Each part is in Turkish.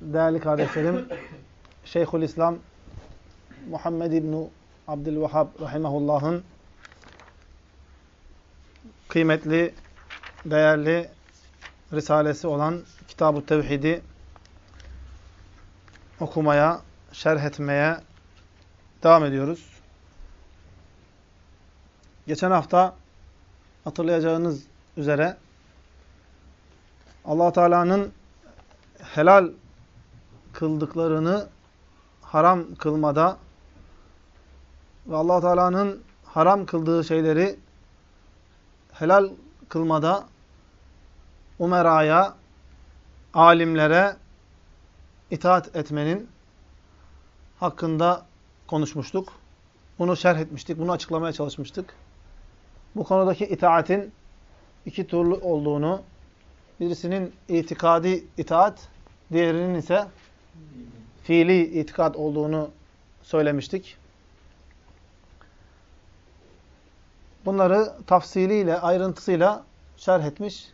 değerli kardeşlerim Şeyhülislam Muhammed İbni Abdülvehhab rahimahullah'ın kıymetli, değerli risalesi olan Kitab-ı Tevhid'i okumaya, şerh etmeye devam ediyoruz. Geçen hafta hatırlayacağınız üzere allah Teala'nın helal kıldıklarını haram kılmada ve allah Teala'nın haram kıldığı şeyleri helal kılmada umeraya, alimlere itaat etmenin hakkında konuşmuştuk. Bunu şerh etmiştik, bunu açıklamaya çalışmıştık. Bu konudaki itaatin iki türlü olduğunu, birisinin itikadi itaat, diğerinin ise fiili itikat olduğunu söylemiştik. Bunları tafsiliyle, ayrıntısıyla şerh etmiş,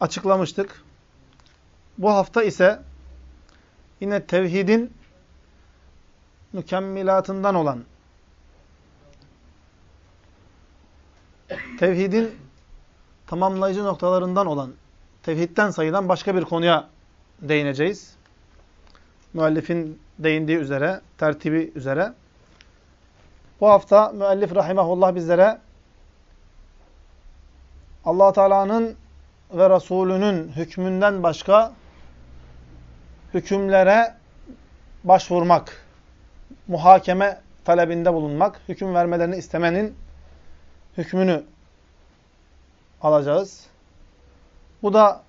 açıklamıştık. Bu hafta ise yine tevhidin mükemmilatından olan, tevhidin tamamlayıcı noktalarından olan, tevhidden sayılan başka bir konuya değineceğiz. Müellifin değindiği üzere, tertibi üzere. Bu hafta müellif rahimahullah bizlere allah Teala'nın ve Resulünün hükmünden başka hükümlere başvurmak, muhakeme talebinde bulunmak, hüküm vermelerini istemenin hükmünü alacağız. Bu da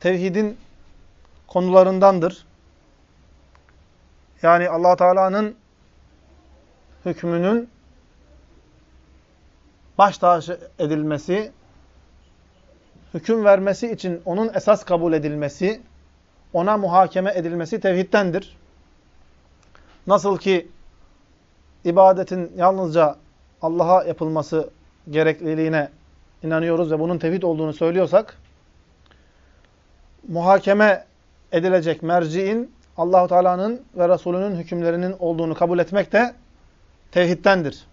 tevhidin konularındandır. Yani allah Teala'nın hükmünün baş tacı edilmesi, hüküm vermesi için onun esas kabul edilmesi, ona muhakeme edilmesi tevhiddendir. Nasıl ki ibadetin yalnızca Allah'a yapılması gerekliliğine inanıyoruz ve bunun tevhid olduğunu söylüyorsak, muhakeme edilecek merciin Allahu Teala'nın ve Resulünün hükümlerinin olduğunu kabul etmek de tevhiddendir.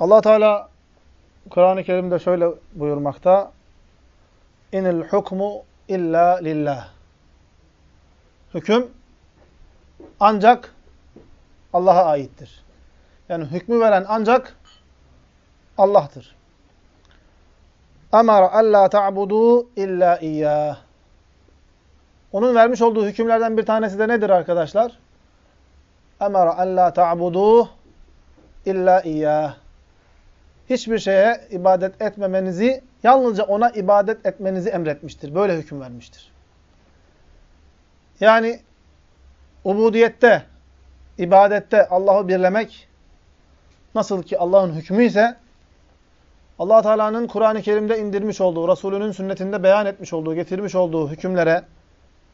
Allah Teala Kur'an-ı Kerim'de şöyle buyurmakta: "İnil hukmu illa lillah." Hüküm ancak Allah'a aittir. Yani hükmü veren ancak Allah'tır. Emara alla ta'budu illa iyyah. Onun vermiş olduğu hükümlerden bir tanesi de nedir arkadaşlar? Emara alla ta'budu illa iyyah. Hiçbir şeye ibadet etmemenizi, yalnızca ona ibadet etmenizi emretmiştir. Böyle hüküm vermiştir. Yani ubudiyette, ibadette Allah'ı birlemek nasıl ki Allah'ın hükmü ise allah Teala'nın Kur'an-ı Kerim'de indirmiş olduğu, Resulünün sünnetinde beyan etmiş olduğu, getirmiş olduğu hükümlere,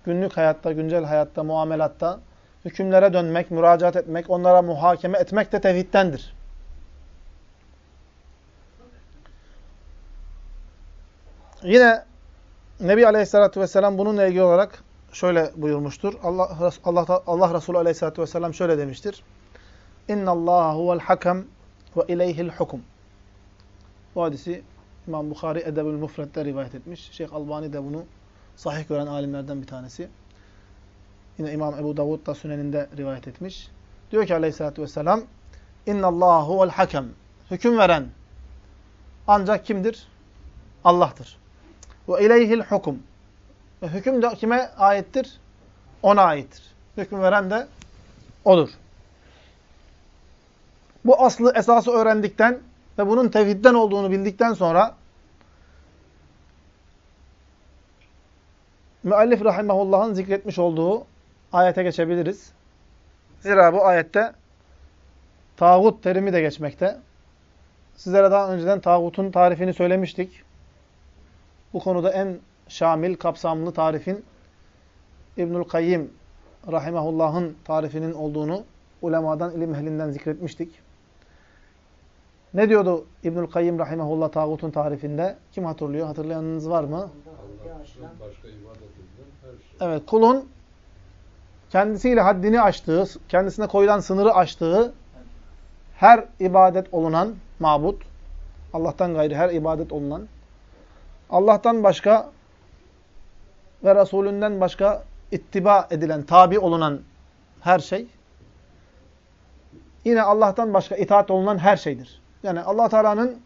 günlük hayatta, güncel hayatta, muamelatta, hükümlere dönmek, müracaat etmek, onlara muhakeme etmek de tevhiddendir. Yine Nebi Aleyhisselatü Vesselam bununla ilgili olarak şöyle buyurmuştur. Allah, Allah, Allah Resulü Aleyhisselatü Vesselam şöyle demiştir. İnna Allah huvel hakem ve ileyhil hukum. Bu hadisi İmam Bukhari Edebül Mufred'de rivayet etmiş. Şeyh Albani de bunu sahih gören alimlerden bir tanesi. Yine İmam Ebu Davud da Sünen'inde rivayet etmiş. Diyor ki aleyhissalatü vesselam İnna Allah huvel hakem. Hüküm veren ancak kimdir? Allah'tır. Ve ileyhil hukum. Ve hüküm de kime aittir? Ona aittir. Hüküm veren de odur. Bu aslı esası öğrendikten ve bunun tevhidden olduğunu bildikten sonra müellif rahimahullah'ın zikretmiş olduğu ayete geçebiliriz. Zira bu ayette tağut terimi de geçmekte. Sizlere daha önceden tağutun tarifini söylemiştik. Bu konuda en şamil, kapsamlı tarifin İbnül Kayyim rahimahullah'ın tarifinin olduğunu ulemadan, ilim ehlinden zikretmiştik. Ne diyordu İbnül Kayyim rahimahullah tağutun tarifinde? Kim hatırlıyor? Hatırlayanınız var mı? Evet, kulun kendisiyle haddini aştığı, kendisine koyulan sınırı aştığı her ibadet olunan mabut, Allah'tan gayri her ibadet olunan, Allah'tan başka ve Resulünden başka ittiba edilen, tabi olunan her şey, yine Allah'tan başka itaat olunan her şeydir. Yani allah Teala'nın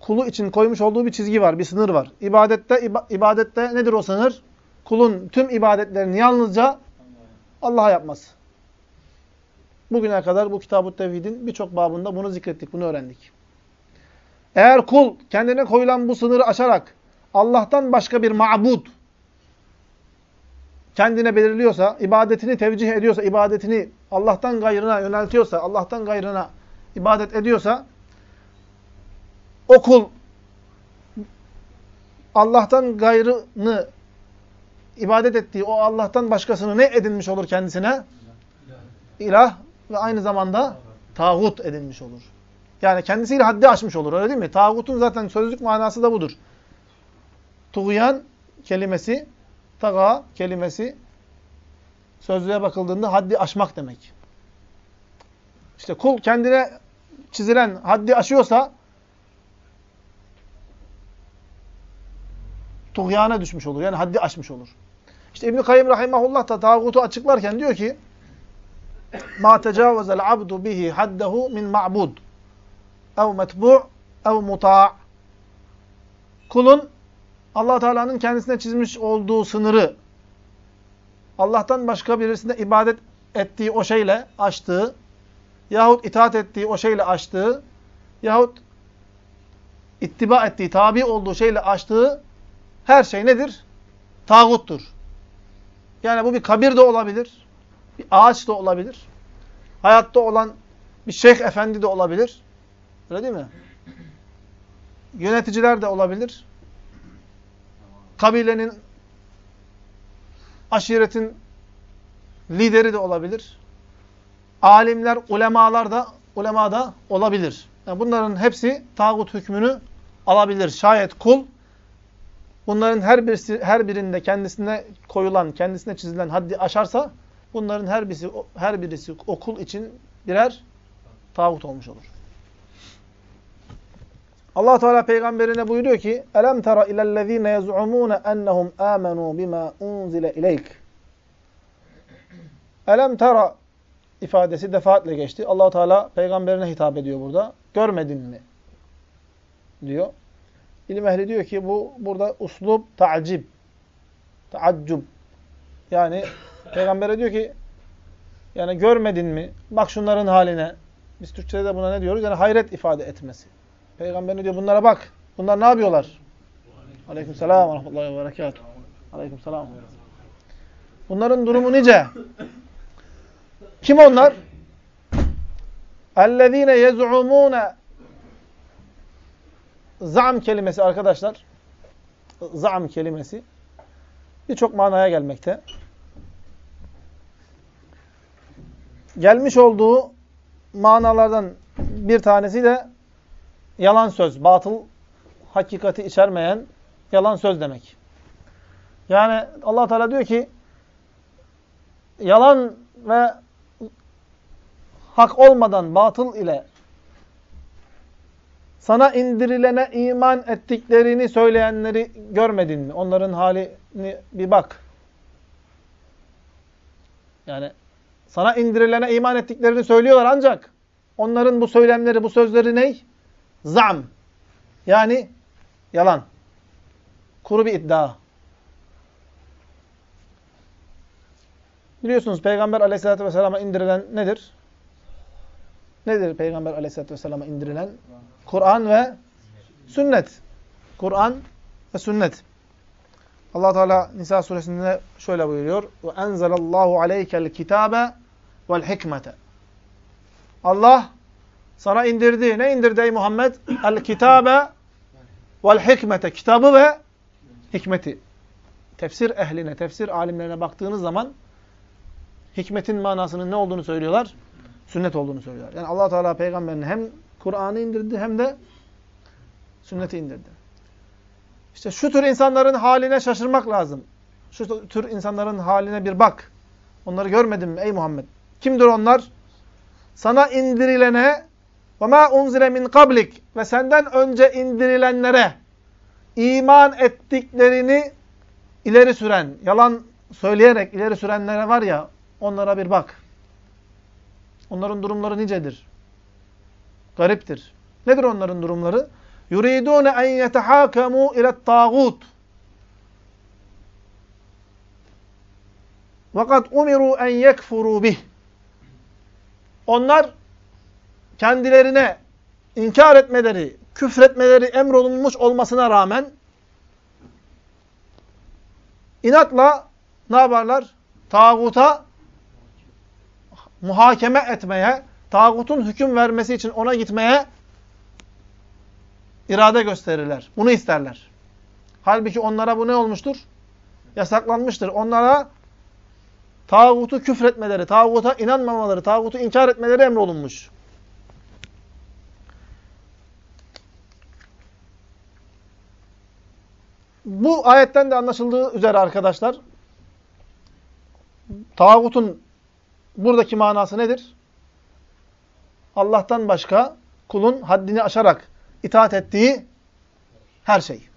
kulu için koymuş olduğu bir çizgi var, bir sınır var. İbadette, iba, ibadette nedir o sınır? Kulun tüm ibadetlerini yalnızca Allah'a yapması. Bugüne kadar bu Kitab-ı Tevhid'in birçok babında bunu zikrettik, bunu öğrendik. Eğer kul kendine koyulan bu sınırı aşarak Allah'tan başka bir ma'bud kendine belirliyorsa, ibadetini tevcih ediyorsa, ibadetini Allah'tan gayrına yöneltiyorsa, Allah'tan gayrına ibadet ediyorsa, o kul Allah'tan gayrını ibadet ettiği o Allah'tan başkasını ne edinmiş olur kendisine? İlah ve aynı zamanda tağut edinmiş olur. Yani kendisiyle haddi aşmış olur öyle değil mi? Tağutun zaten sözlük manası da budur. Tuğyan kelimesi, taga kelimesi sözlüğe bakıldığında haddi aşmak demek. İşte kul kendine çizilen haddi aşıyorsa tuğyana düşmüş olur. Yani haddi aşmış olur. İşte İbn-i Kayyum Rahimahullah da tağutu açıklarken diyor ki مَا تَجَاوَزَ الْعَبْدُ بِهِ حَدَّهُ مِنْ مَعْبُودٍ اَوْ مَتْبُعٍ اَوْ مُطَاعٍ Kulun allah Teala'nın kendisine çizmiş olduğu sınırı Allah'tan başka birisine ibadet ettiği o şeyle aştığı yahut itaat ettiği o şeyle aştığı yahut ittiba ettiği, tabi olduğu şeyle aştığı her şey nedir? Tağuttur. Yani bu bir kabir de olabilir, bir ağaç da olabilir, hayatta olan bir şeyh efendi de olabilir. Öyle değil mi? Yöneticiler de olabilir. Kabilenin, aşiretin lideri de olabilir. Alimler, ulemalar da, ulema da olabilir. Yani bunların hepsi tağut hükmünü alabilir. Şayet kul bunların her birisi her birinde kendisine koyulan, kendisine çizilen haddi aşarsa bunların her birisi her birisi okul için birer tağut olmuş olur. Allah Teala peygamberine buyuruyor ki: "Elem tera ilellezine yez'umun ennehum amenu bima unzile ileyk." Elem tera ifadesi defaatle geçti. Allah Teala peygamberine hitap ediyor burada. Görmedin mi? diyor. İlim ehli diyor ki bu burada uslub ta'cib. Taaccub. Yani peygambere diyor ki yani görmedin mi? Bak şunların haline. Biz Türkçede de buna ne diyoruz? Yani hayret ifade etmesi. Peygamber ne diyor? Bunlara bak. Bunlar ne yapıyorlar? Aleyküm selam ve rahmetullahi ve berekatuhu. Aleyküm selam. Bunların durumu nice? Kim onlar? اَلَّذ۪ينَ يَزْعُمُونَ Zam kelimesi arkadaşlar, zam kelimesi birçok manaya gelmekte. Gelmiş olduğu manalardan bir tanesi de yalan söz, batıl hakikati içermeyen yalan söz demek. Yani Allah Teala diyor ki yalan ve hak olmadan batıl ile sana indirilene iman ettiklerini söyleyenleri görmedin mi? Onların halini bir bak. Yani sana indirilene iman ettiklerini söylüyorlar ancak onların bu söylemleri, bu sözleri ney? Zam. Yani yalan. Kuru bir iddia. Biliyorsunuz Peygamber aleyhissalatü vesselam'a indirilen nedir? Nedir Peygamber aleyhissalatü vesselam'a indirilen? Kur'an ve sünnet. Kur'an ve sünnet. Allah Teala Nisa suresinde şöyle buyuruyor. Enzelallahu aleykel kitabe vel hikmete. Allah sana indirdi. Ne indirdi ey Muhammed? El kitabe vel hikmete. Kitabı ve hikmeti. Tefsir ehline, tefsir alimlerine baktığınız zaman hikmetin manasının ne olduğunu söylüyorlar? Sünnet olduğunu söylüyorlar. Yani Allah Teala peygamberine hem Kur'an'ı indirdi hem de sünneti indirdi. İşte şu tür insanların haline şaşırmak lazım. Şu tür insanların haline bir bak. Onları görmedin mi ey Muhammed? Kimdir onlar? Sana indirilene ve ma unzile min kablik ve senden önce indirilenlere iman ettiklerini ileri süren, yalan söyleyerek ileri sürenlere var ya onlara bir bak. Onların durumları nicedir? Gariptir. Nedir onların durumları? yuridun en yetehakamu ile tağut. Fakat umiru en yekfuru bih. Onlar kendilerine inkar etmeleri, küfretmeleri emrolunmuş olmasına rağmen inatla ne yaparlar? Tağuta muhakeme etmeye, tağutun hüküm vermesi için ona gitmeye irade gösterirler. Bunu isterler. Halbuki onlara bu ne olmuştur? Yasaklanmıştır. Onlara tağutu küfretmeleri, tağuta inanmamaları, tağutu inkar etmeleri emrolunmuş. Bu ayetten de anlaşıldığı üzere arkadaşlar, tağutun buradaki manası nedir? Allah'tan başka kulun haddini aşarak itaat ettiği her şey.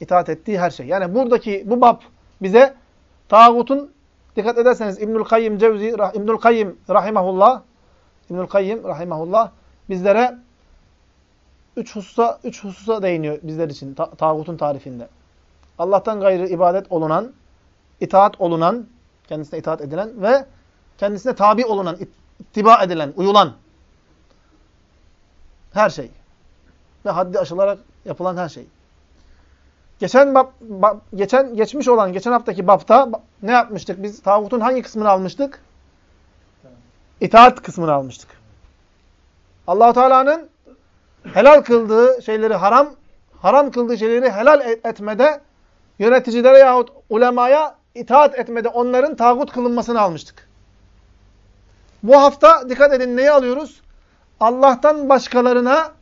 İtaat ettiği her şey. Yani buradaki bu bab bize tağutun dikkat ederseniz İbnül Kayyim Cevzi İbnül Kayyim rahimehullah İbnül Kayyim rahimehullah bizlere üç hususa üç hususa değiniyor bizler için ta tağutun tarifinde. Allah'tan gayrı ibadet olunan, itaat olunan, kendisine itaat edilen ve kendisine tabi olunan, ittiba edilen, uyulan her şey ve haddi aşılarak yapılan her şey. Geçen bab, bab, geçen geçmiş olan geçen haftaki bapta ne yapmıştık? Biz tağutun hangi kısmını almıştık? İtaat kısmını almıştık. Allah Teala'nın helal kıldığı şeyleri haram, haram kıldığı şeyleri helal etmede yöneticilere yahut ulemaya itaat etmede onların tağut kılınmasını almıştık. Bu hafta dikkat edin neyi alıyoruz? Allah'tan başkalarına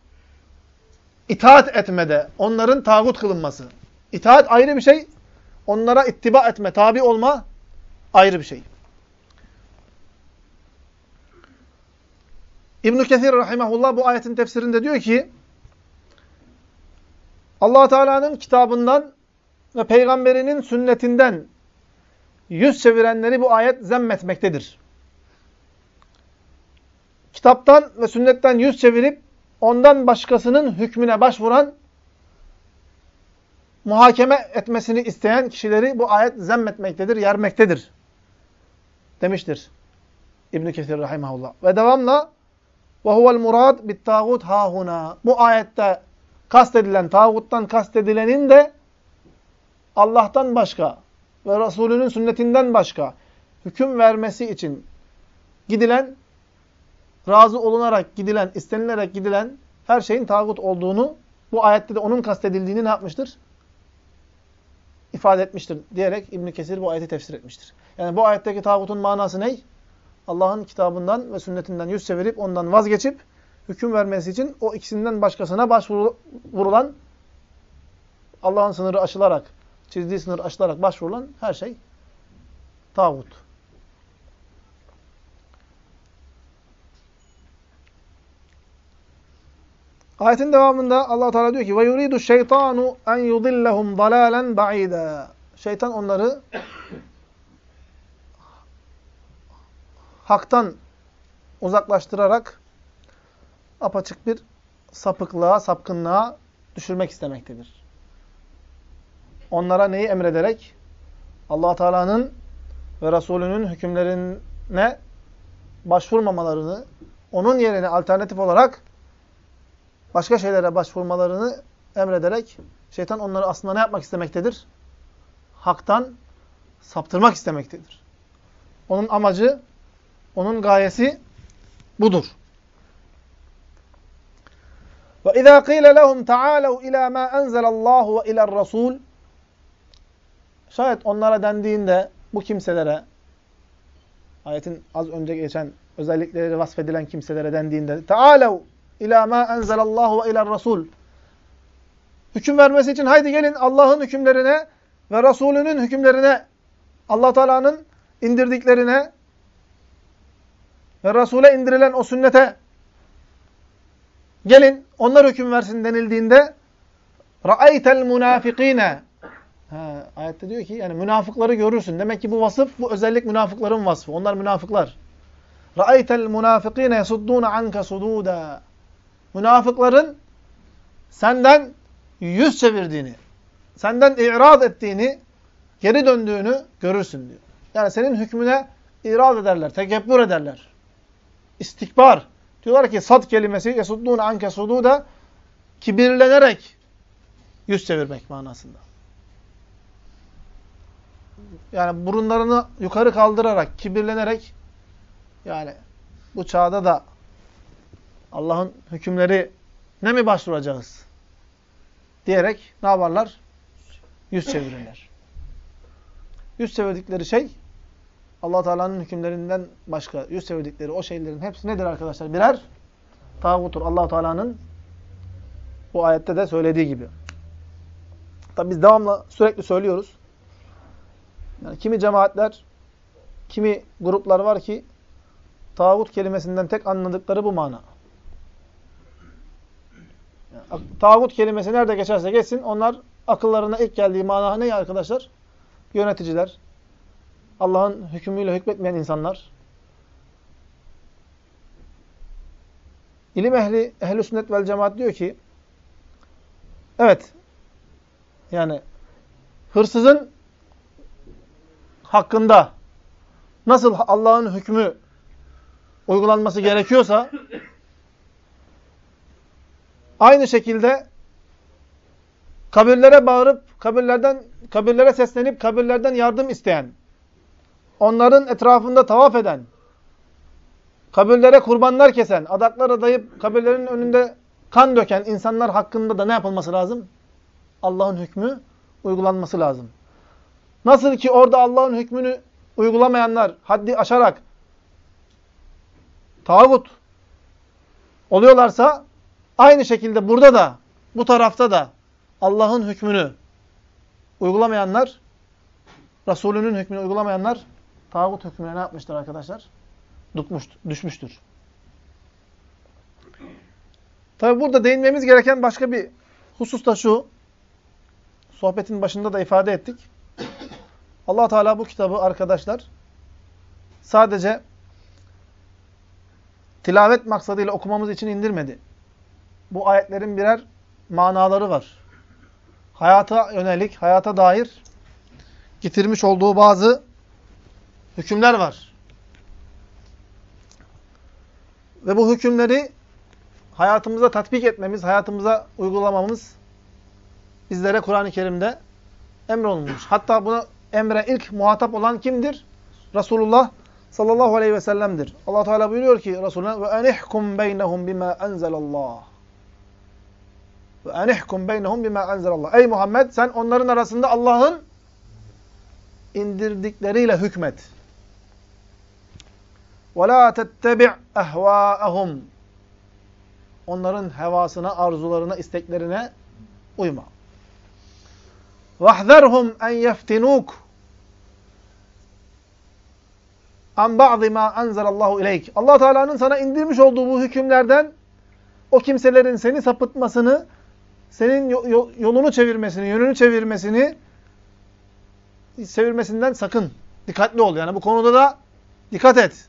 itaat etmede onların tağut kılınması. İtaat ayrı bir şey. Onlara ittiba etme, tabi olma ayrı bir şey. İbn Kesir rahimehullah bu ayetin tefsirinde diyor ki Allah Teala'nın kitabından ve peygamberinin sünnetinden yüz çevirenleri bu ayet zemmetmektedir. Kitaptan ve sünnetten yüz çevirip ondan başkasının hükmüne başvuran, muhakeme etmesini isteyen kişileri bu ayet zemmetmektedir, yermektedir. Demiştir İbn Kesir rahimehullah. Ve devamla murad bit tağut hahuna. Bu ayette kastedilen tağuttan kastedilenin de Allah'tan başka ve Resulünün sünnetinden başka hüküm vermesi için gidilen razı olunarak gidilen, istenilerek gidilen her şeyin tağut olduğunu, bu ayette de onun kastedildiğini ne yapmıştır? İfade etmiştir diyerek İbn Kesir bu ayeti tefsir etmiştir. Yani bu ayetteki tağutun manası ne? Allah'ın kitabından ve sünnetinden yüz çevirip ondan vazgeçip hüküm vermesi için o ikisinden başkasına başvurulan Allah'ın sınırı aşılarak, çizdiği sınırı aşılarak başvurulan her şey tağut. Ayetin devamında Allah Teala diyor ki ve yuridu şeytanu en yudillahum dalalen ba'ida. Şeytan onları haktan uzaklaştırarak apaçık bir sapıklığa, sapkınlığa düşürmek istemektedir. Onlara neyi emrederek? allah Teala'nın ve Resulünün hükümlerine başvurmamalarını, onun yerine alternatif olarak başka şeylere başvurmalarını emrederek şeytan onları aslında ne yapmak istemektedir? haktan saptırmak istemektedir. Onun amacı, onun gayesi budur. İzâ qîle lehum ta'âlev ilâ mâ enzelallahu ve ilâ'r rasûl Şayet onlara dendiğinde bu kimselere ayetin az önce geçen özellikleri vasfedilen kimselere dendiğinde Tealev ila ma enzelallahu ve iler rasul Hüküm vermesi için haydi gelin Allah'ın hükümlerine ve Resulünün hükümlerine Allah Teala'nın indirdiklerine ve Resul'e indirilen o sünnete gelin onlar hüküm versin denildiğinde ra'aytel munafikine Ha, ayette diyor ki yani münafıkları görürsün. Demek ki bu vasıf, bu özellik münafıkların vasfı. Onlar münafıklar. Ra'aytel munafikine yasudduna anka sududa. Münafıkların senden yüz çevirdiğini, senden irad ettiğini, geri döndüğünü görürsün diyor. Yani senin hükmüne irad ederler, tekebbür ederler. İstikbar. Diyorlar ki sad kelimesi yasudduna anke sududa kibirlenerek yüz çevirmek manasında yani burunlarını yukarı kaldırarak, kibirlenerek yani bu çağda da Allah'ın hükümleri ne mi başvuracağız? Diyerek ne yaparlar? Yüz çevirirler. Yüz çevirdikleri şey allah Teala'nın hükümlerinden başka yüz çevirdikleri o şeylerin hepsi nedir arkadaşlar? Birer tağutur. allah Teala'nın bu ayette de söylediği gibi. Tabi biz devamlı sürekli söylüyoruz. Yani kimi cemaatler, kimi gruplar var ki tağut kelimesinden tek anladıkları bu mana. Tağut kelimesi nerede geçerse geçsin onlar akıllarına ilk geldiği mana ne arkadaşlar? Yöneticiler, Allah'ın hükmüyle hükmetmeyen insanlar. İlim ehli, ehl sünnet vel cemaat diyor ki evet yani hırsızın hakkında nasıl Allah'ın hükmü uygulanması gerekiyorsa aynı şekilde kabirlere bağırıp kabirlerden kabirlere seslenip kabirlerden yardım isteyen onların etrafında tavaf eden kabirlere kurbanlar kesen, adaklar adayıp kabirlerin önünde kan döken insanlar hakkında da ne yapılması lazım? Allah'ın hükmü uygulanması lazım. Nasıl ki orada Allah'ın hükmünü uygulamayanlar haddi aşarak tağut oluyorlarsa aynı şekilde burada da bu tarafta da Allah'ın hükmünü uygulamayanlar Resulünün hükmünü uygulamayanlar tağut hükmüne ne yapmıştır arkadaşlar? Düşmüştür. Tabi burada değinmemiz gereken başka bir husus da şu. Sohbetin başında da ifade ettik allah Teala bu kitabı arkadaşlar sadece tilavet maksadıyla okumamız için indirmedi. Bu ayetlerin birer manaları var. Hayata yönelik, hayata dair getirmiş olduğu bazı hükümler var. Ve bu hükümleri hayatımıza tatbik etmemiz, hayatımıza uygulamamız bizlere Kur'an-ı Kerim'de emrolunmuş. Hatta buna emre ilk muhatap olan kimdir? Resulullah sallallahu aleyhi ve sellem'dir. Allah Teala buyuruyor ki Resulüne ve enihkum beynehum bima enzelallah. Ve enihkum beynehum bima enzelallah. Ey Muhammed sen onların arasında Allah'ın indirdikleriyle hükmet. Ve la tettebi' ehvaehum. Onların hevasına, arzularına, isteklerine uyma. Vahzerhum en yeftinuk an ba'zi ma enzelallahu ileyk. Allah Teala'nın sana indirmiş olduğu bu hükümlerden o kimselerin seni sapıtmasını senin yolunu çevirmesini, yönünü çevirmesini çevirmesinden sakın. Dikkatli ol. Yani bu konuda da dikkat et.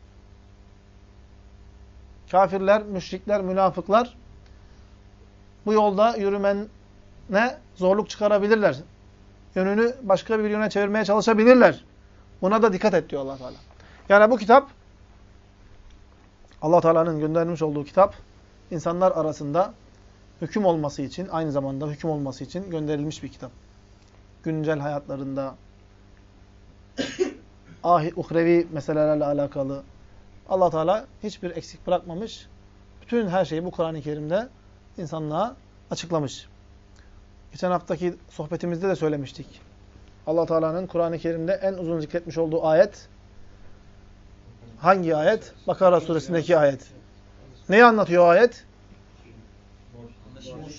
Kafirler, müşrikler, münafıklar bu yolda yürümene zorluk çıkarabilirler. Yönünü başka bir yöne çevirmeye çalışabilirler. Buna da dikkat et diyor Allah Teala. Yani bu kitap Allah Teala'nın göndermiş olduğu kitap insanlar arasında hüküm olması için aynı zamanda hüküm olması için gönderilmiş bir kitap. Güncel hayatlarında, ahi, uhrevi meselelerle alakalı. allah Teala hiçbir eksik bırakmamış. Bütün her şeyi bu Kur'an-ı Kerim'de insanlığa açıklamış. Geçen haftaki sohbetimizde de söylemiştik. allah Teala'nın Kur'an-ı Kerim'de en uzun zikretmiş olduğu ayet hangi ayet? Bakara suresindeki ayet. Neyi anlatıyor ayet?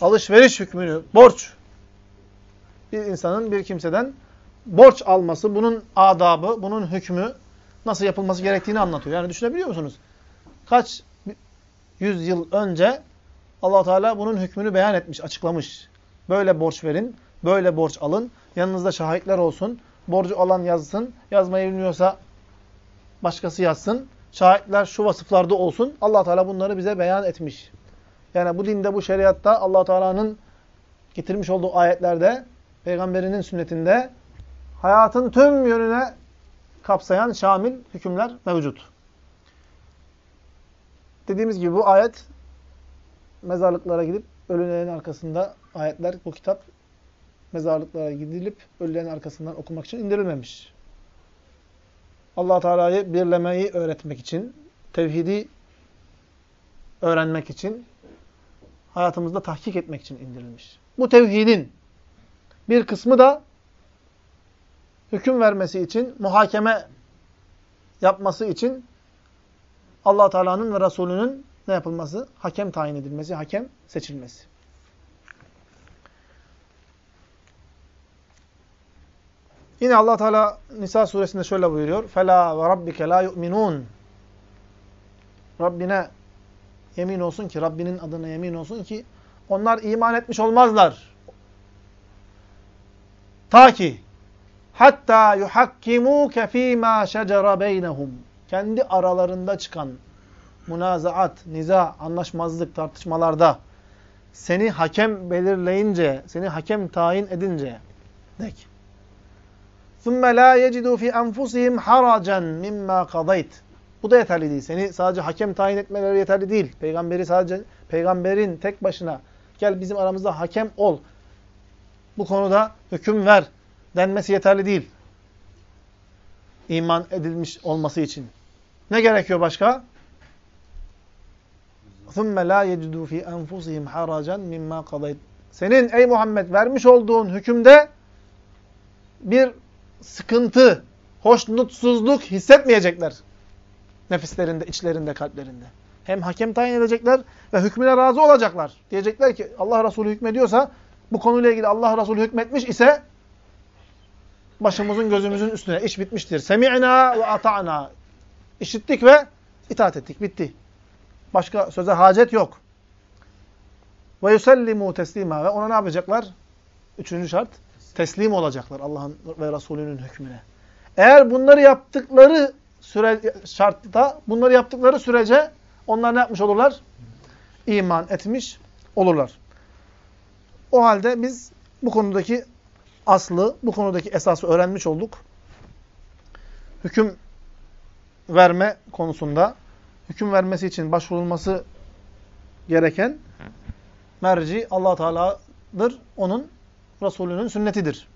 Alışveriş hükmünü, borç. Bir insanın bir kimseden borç alması, bunun adabı, bunun hükmü nasıl yapılması gerektiğini anlatıyor. Yani düşünebiliyor musunuz? Kaç yüz yıl önce allah Teala bunun hükmünü beyan etmiş, açıklamış. Böyle borç verin, böyle borç alın, yanınızda şahitler olsun, borcu alan yazsın, yazmayı bilmiyorsa başkası yazsın, şahitler şu vasıflarda olsun. allah Teala bunları bize beyan etmiş. Yani bu dinde, bu şeriatta allah Teala'nın getirmiş olduğu ayetlerde, peygamberinin sünnetinde hayatın tüm yönüne kapsayan şamil hükümler mevcut. Dediğimiz gibi bu ayet mezarlıklara gidip ölülerin arkasında ayetler, bu kitap mezarlıklara gidilip ölülerin arkasından okumak için indirilmemiş. allah Teala'yı birlemeyi öğretmek için, tevhidi öğrenmek için, hayatımızda tahkik etmek için indirilmiş. Bu tevhidin bir kısmı da hüküm vermesi için, muhakeme yapması için allah Teala'nın ve Resulünün ne yapılması? Hakem tayin edilmesi, hakem seçilmesi. Yine allah Teala Nisa suresinde şöyle buyuruyor. فَلَا وَرَبِّكَ لَا يُؤْمِنُونَ Rabbine yemin olsun ki, Rabbinin adına yemin olsun ki onlar iman etmiş olmazlar. Ta ki hatta yuhakkimuke fîmâ şecere beynehum. Kendi aralarında çıkan münazaat, niza, anlaşmazlık, tartışmalarda seni hakem belirleyince, seni hakem tayin edince dek. ثُمَّ لَا يَجِدُوا فِي أَنْفُسِهِمْ حَرَجًا مِمَّا قَضَيْتِ Bu da yeterli değil. Seni sadece hakem tayin etmeleri yeterli değil. Peygamberi sadece peygamberin tek başına gel bizim aramızda hakem ol. Bu konuda hüküm ver denmesi yeterli değil. İman edilmiş olması için. Ne gerekiyor başka? ثُمَّ لَا يَجِدُوا فِي أَنْفُسِهِمْ حَرَجًا مِمَّا قَضَيْتِ Senin ey Muhammed vermiş olduğun hükümde bir sıkıntı, hoşnutsuzluk hissetmeyecekler. Nefislerinde, içlerinde, kalplerinde. Hem hakem tayin edecekler ve hükmüne razı olacaklar. Diyecekler ki Allah Resulü hükmediyorsa bu konuyla ilgili Allah Resulü hükmetmiş ise başımızın gözümüzün üstüne iş bitmiştir. Semi'na ve ata'na. İşittik ve itaat ettik. Bitti. Başka söze hacet yok. Ve yusellimu teslima. Ve ona ne yapacaklar? Üçüncü şart. Teslim olacaklar Allah'ın ve Resulünün hükmüne. Eğer bunları yaptıkları süre şartta, bunları yaptıkları sürece onlar ne yapmış olurlar? İman etmiş olurlar. O halde biz bu konudaki aslı, bu konudaki esası öğrenmiş olduk. Hüküm verme konusunda, hüküm vermesi için başvurulması gereken merci allah Teala'dır. Onun Resulünün sünnetidir.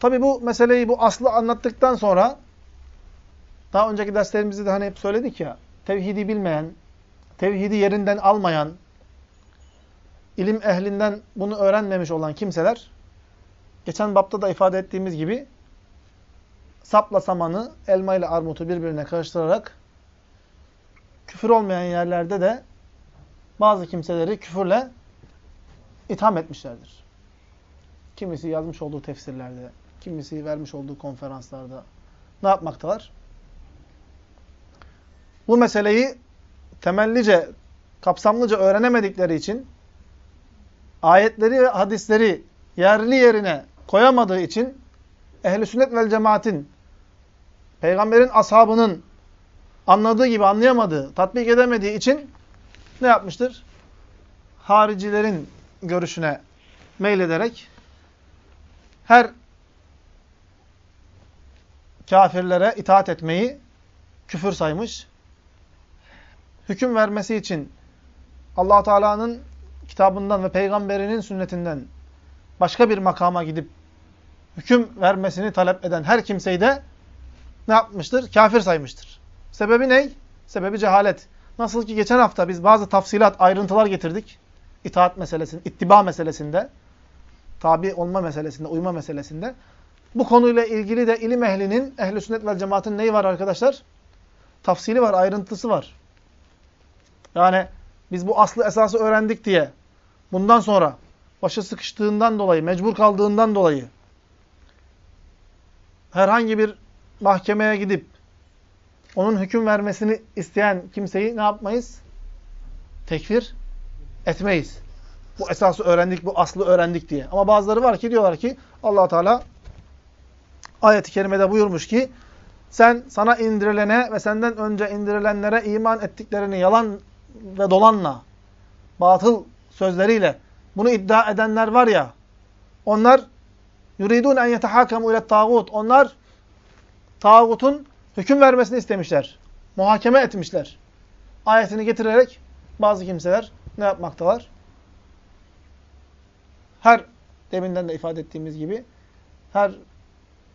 Tabi bu meseleyi, bu aslı anlattıktan sonra daha önceki derslerimizde de hani hep söyledik ya, tevhidi bilmeyen, tevhidi yerinden almayan, ilim ehlinden bunu öğrenmemiş olan kimseler, geçen bapta da ifade ettiğimiz gibi, sapla samanı, elma ile armutu birbirine karıştırarak, küfür olmayan yerlerde de bazı kimseleri küfürle itham etmişlerdir. Kimisi yazmış olduğu tefsirlerde, kimisi vermiş olduğu konferanslarda ne yapmaktalar? Bu meseleyi temellice, kapsamlıca öğrenemedikleri için ayetleri ve hadisleri yerli yerine koyamadığı için ehl sünnet vel cemaatin peygamberin ashabının anladığı gibi anlayamadığı, tatbik edemediği için ne yapmıştır? Haricilerin görüşüne meylederek her kafirlere itaat etmeyi küfür saymış. Hüküm vermesi için allah Teala'nın kitabından ve peygamberinin sünnetinden başka bir makama gidip hüküm vermesini talep eden her kimseyi de ne yapmıştır? Kafir saymıştır. Sebebi ne? Sebebi cehalet. Nasıl ki geçen hafta biz bazı tafsilat, ayrıntılar getirdik. İtaat meselesinde, ittiba meselesinde, tabi olma meselesinde, uyma meselesinde. Bu konuyla ilgili de ilim ehlinin, ehl-i sünnet vel cemaatin neyi var arkadaşlar? Tafsili var, ayrıntısı var. Yani biz bu aslı esası öğrendik diye bundan sonra başı sıkıştığından dolayı, mecbur kaldığından dolayı herhangi bir mahkemeye gidip onun hüküm vermesini isteyen kimseyi ne yapmayız? Tekfir etmeyiz. Bu esası öğrendik, bu aslı öğrendik diye. Ama bazıları var ki diyorlar ki allah Teala ayet-i kerimede buyurmuş ki sen sana indirilene ve senden önce indirilenlere iman ettiklerini yalan ve dolanla, batıl sözleriyle bunu iddia edenler var ya, onlar yuridun en yetehakemu ile tağut. Onlar tağutun hüküm vermesini istemişler. Muhakeme etmişler. Ayetini getirerek bazı kimseler ne yapmaktalar? Her deminden de ifade ettiğimiz gibi her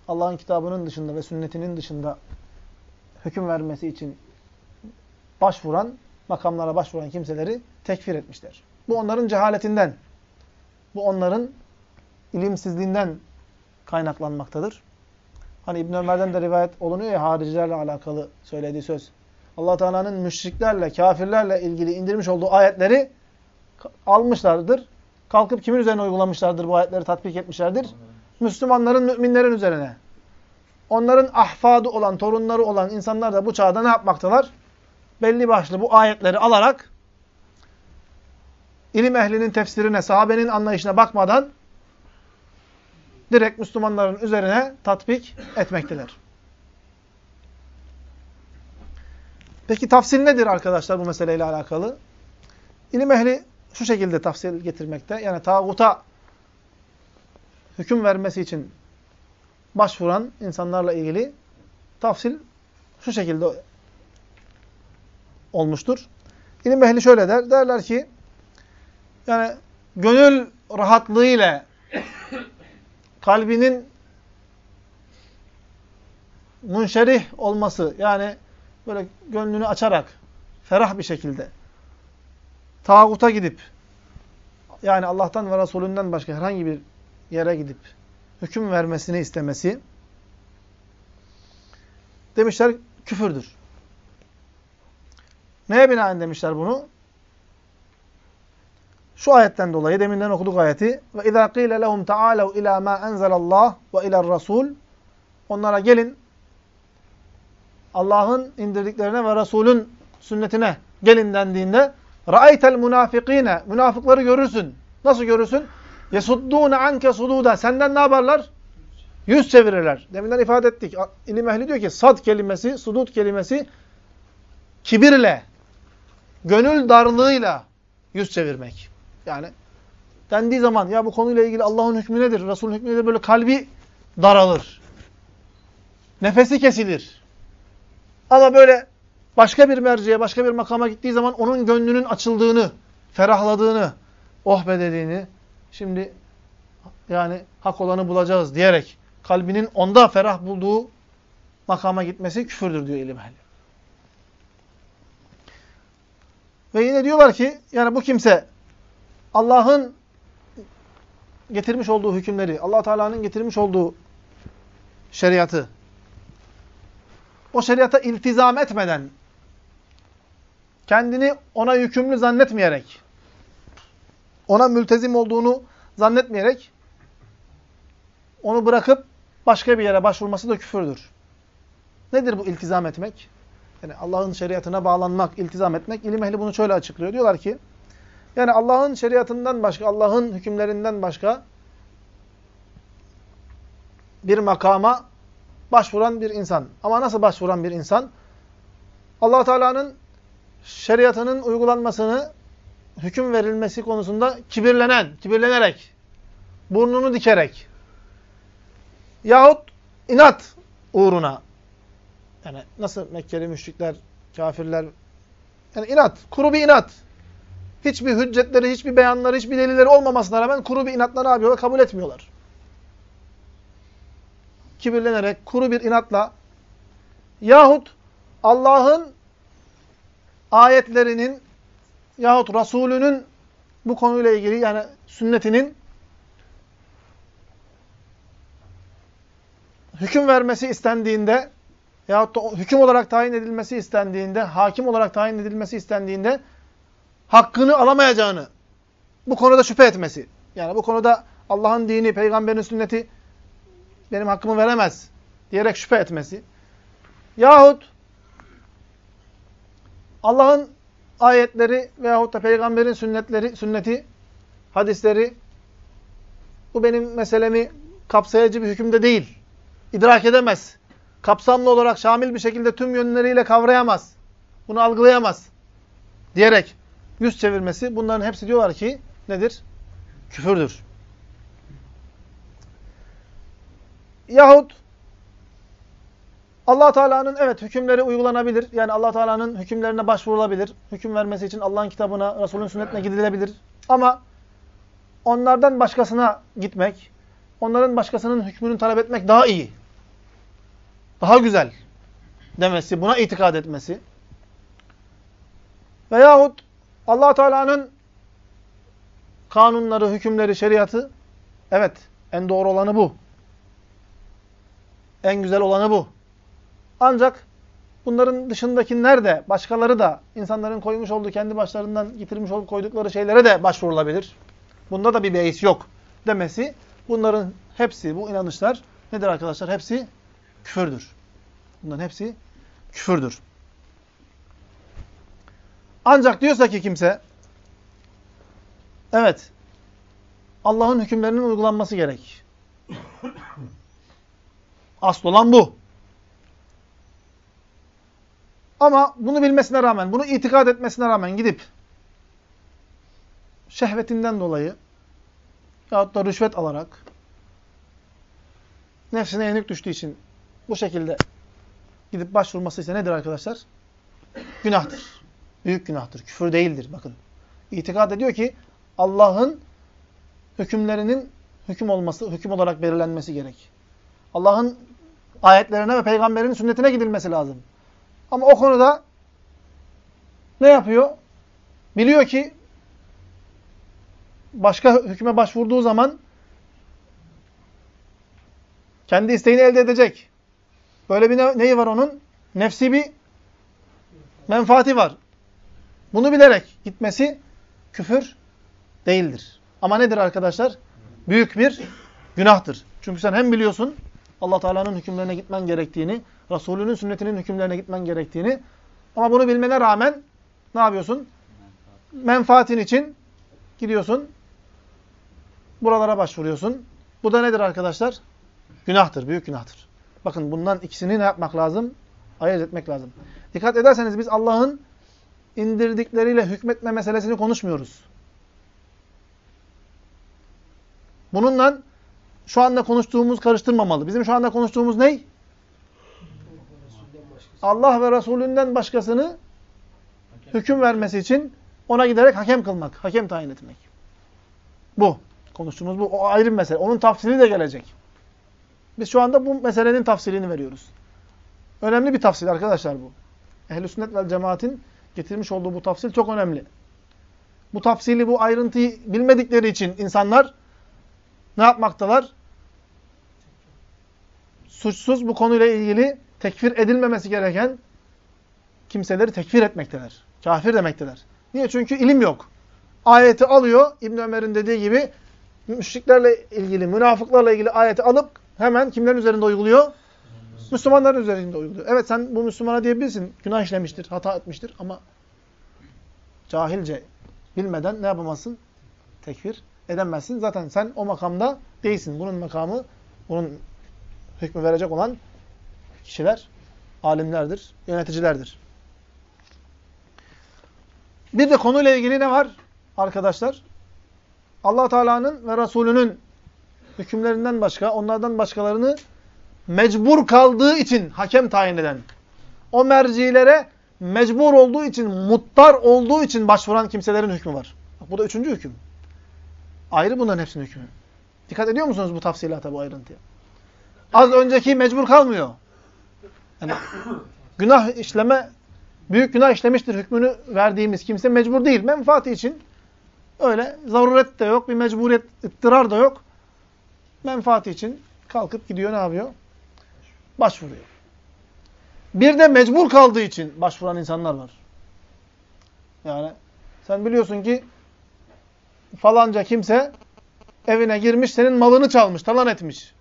Allah'ın kitabının dışında ve sünnetinin dışında hüküm vermesi için başvuran, makamlara başvuran kimseleri tekfir etmişler. Bu onların cehaletinden, bu onların ilimsizliğinden kaynaklanmaktadır. Hani İbn Ömer'den de rivayet olunuyor ya haricilerle alakalı söylediği söz. Allah Teala'nın müşriklerle, kafirlerle ilgili indirmiş olduğu ayetleri almışlardır. Kalkıp kimin üzerine uygulamışlardır bu ayetleri tatbik etmişlerdir? Müslümanların, müminlerin üzerine. Onların ahfadı olan, torunları olan insanlar da bu çağda ne yapmaktalar? Belli başlı bu ayetleri alarak ilim ehlinin tefsirine, sahabenin anlayışına bakmadan direkt Müslümanların üzerine tatbik etmekteler. Peki tafsil nedir arkadaşlar bu meseleyle alakalı? İlim ehli şu şekilde tafsil getirmekte. Yani tağuta hüküm vermesi için başvuran insanlarla ilgili tafsil şu şekilde olmuştur. İlim ehli şöyle der. Derler ki yani gönül rahatlığıyla kalbinin munşerih olması yani böyle gönlünü açarak ferah bir şekilde tağuta gidip yani Allah'tan ve Resulünden başka herhangi bir yere gidip hüküm vermesini istemesi demişler küfürdür. Neye binaen demişler bunu? Şu ayetten dolayı deminden okuduk ayeti ve izâ qîle lehum ta'âlev ilâ mâ enzelallah ve ilâ'r rasûl onlara gelin Allah'ın indirdiklerine ve Resul'ün sünnetine gelin dendiğinde ra'aytel munafikîne münafıkları görürsün. Nasıl görürsün? Yesuddûne anke sududa. Senden ne yaparlar? Yüz çevirirler. Deminden ifade ettik. İlim ehli diyor ki sad kelimesi, sudut kelimesi kibirle, gönül darlığıyla yüz çevirmek. Yani dendiği zaman ya bu konuyla ilgili Allah'ın hükmü nedir, Resul'ün hükmü nedir böyle kalbi daralır. Nefesi kesilir. Ama böyle başka bir merciye, başka bir makama gittiği zaman onun gönlünün açıldığını, ferahladığını, oh be dediğini, şimdi yani hak olanı bulacağız diyerek kalbinin onda ferah bulduğu makama gitmesi küfürdür diyor ilim ehli. Ve yine diyorlar ki yani bu kimse Allah'ın getirmiş olduğu hükümleri, allah Teala'nın getirmiş olduğu şeriatı, o şeriata iltizam etmeden, kendini ona yükümlü zannetmeyerek, ona mültezim olduğunu zannetmeyerek, onu bırakıp başka bir yere başvurması da küfürdür. Nedir bu iltizam etmek? Yani Allah'ın şeriatına bağlanmak, iltizam etmek. İlim ehli bunu şöyle açıklıyor. Diyorlar ki, yani Allah'ın şeriatından başka, Allah'ın hükümlerinden başka bir makama başvuran bir insan. Ama nasıl başvuran bir insan? allah Teala'nın şeriatının uygulanmasını, hüküm verilmesi konusunda kibirlenen, kibirlenerek, burnunu dikerek yahut inat uğruna yani nasıl Mekkeli müşrikler, kafirler yani inat, kuru bir inat hiçbir hüccetleri, hiçbir beyanları, hiçbir delilleri olmamasına rağmen kuru bir inatla ne yapıyorlar? Kabul etmiyorlar. kibirlenerek, kuru bir inatla yahut Allah'ın ayetlerinin yahut Resulünün bu konuyla ilgili yani sünnetinin hüküm vermesi istendiğinde yahut da hüküm olarak tayin edilmesi istendiğinde, hakim olarak tayin edilmesi istendiğinde hakkını alamayacağını, bu konuda şüphe etmesi. Yani bu konuda Allah'ın dini, peygamberin sünneti benim hakkımı veremez diyerek şüphe etmesi. Yahut Allah'ın ayetleri veyahut da peygamberin sünnetleri, sünneti, hadisleri bu benim meselemi kapsayıcı bir hükümde değil. İdrak edemez. Kapsamlı olarak şamil bir şekilde tüm yönleriyle kavrayamaz. Bunu algılayamaz. Diyerek yüz çevirmesi bunların hepsi diyorlar ki nedir? Küfürdür. Yahut allah Teala'nın evet hükümleri uygulanabilir. Yani allah Teala'nın hükümlerine başvurulabilir. Hüküm vermesi için Allah'ın kitabına, Resul'ün sünnetine gidilebilir. Ama onlardan başkasına gitmek, onların başkasının hükmünü talep etmek daha iyi. Daha güzel demesi, buna itikad etmesi. Veyahut allah Teala'nın kanunları, hükümleri, şeriatı evet en doğru olanı bu. En güzel olanı bu. Ancak bunların dışındaki nerede, başkaları da insanların koymuş olduğu, kendi başlarından getirmiş olup koydukları şeylere de başvurulabilir. Bunda da bir beis yok demesi. Bunların hepsi, bu inanışlar nedir arkadaşlar? Hepsi küfürdür. Bunların hepsi küfürdür. Ancak diyorsa ki kimse, evet, Allah'ın hükümlerinin uygulanması gerek. Asıl olan bu. Ama bunu bilmesine rağmen, bunu itikad etmesine rağmen gidip şehvetinden dolayı yahut da rüşvet alarak nefsine yenik düştüğü için bu şekilde gidip başvurması ise nedir arkadaşlar? Günahtır. Büyük günahtır. Küfür değildir. Bakın. İtikad ediyor ki Allah'ın hükümlerinin hüküm olması, hüküm olarak belirlenmesi gerek. Allah'ın ayetlerine ve peygamberin sünnetine gidilmesi lazım. Ama o konuda ne yapıyor? Biliyor ki başka hüküme başvurduğu zaman kendi isteğini elde edecek. Böyle bir ne, neyi var onun? Nefsi bir menfaati var. Bunu bilerek gitmesi küfür değildir. Ama nedir arkadaşlar? Büyük bir günahtır. Çünkü sen hem biliyorsun Allah Teala'nın hükümlerine gitmen gerektiğini, Resulünün sünnetinin hükümlerine gitmen gerektiğini ama bunu bilmene rağmen ne yapıyorsun? Menfaatin için gidiyorsun. Buralara başvuruyorsun. Bu da nedir arkadaşlar? Günahtır, büyük günahtır. Bakın bundan ikisini ne yapmak lazım? Ayırt etmek lazım. Dikkat ederseniz biz Allah'ın indirdikleriyle hükmetme meselesini konuşmuyoruz. Bununla şu anda konuştuğumuz karıştırmamalı. Bizim şu anda konuştuğumuz ne? Allah ve Resulünden başkasını hüküm vermesi için ona giderek hakem kılmak, hakem tayin etmek. Bu. Konuştuğumuz bu. O ayrı bir mesele. Onun tafsili de gelecek. Biz şu anda bu meselenin tafsilini veriyoruz. Önemli bir tafsil arkadaşlar bu. Ehl-i sünnet ve cemaatin getirmiş olduğu bu tafsil çok önemli. Bu tafsili, bu ayrıntıyı bilmedikleri için insanlar ne yapmaktalar? Suçsuz bu konuyla ilgili tekfir edilmemesi gereken kimseleri tekfir etmekteler. Kafir demekteler. Niye? Çünkü ilim yok. Ayeti alıyor, İbn Ömer'in dediği gibi müşriklerle ilgili, münafıklarla ilgili ayeti alıp hemen kimlerin üzerinde uyguluyor? Müslümanların üzerinde uyguluyor. Evet sen bu Müslümana diyebilirsin. Günah işlemiştir, hata etmiştir ama cahilce, bilmeden ne yapamazsın? Tekfir edemezsin. Zaten sen o makamda değilsin. Bunun makamı, bunun hükmü verecek olan kişiler alimlerdir, yöneticilerdir. Bir de konuyla ilgili ne var arkadaşlar? allah Teala'nın ve Resulünün hükümlerinden başka, onlardan başkalarını mecbur kaldığı için hakem tayin eden, o mercilere mecbur olduğu için, muttar olduğu için başvuran kimselerin hükmü var. Bak, bu da üçüncü hüküm. Ayrı bunların hepsinin hükmü. Dikkat ediyor musunuz bu tafsilata, bu ayrıntıya? az önceki mecbur kalmıyor. Yani günah işleme, büyük günah işlemiştir hükmünü verdiğimiz kimse mecbur değil. Menfaati için öyle zaruret de yok, bir mecburiyet, ıttırar da yok. Menfaati için kalkıp gidiyor ne yapıyor? Başvuruyor. Bir de mecbur kaldığı için başvuran insanlar var. Yani sen biliyorsun ki falanca kimse evine girmiş, senin malını çalmış, talan etmiş.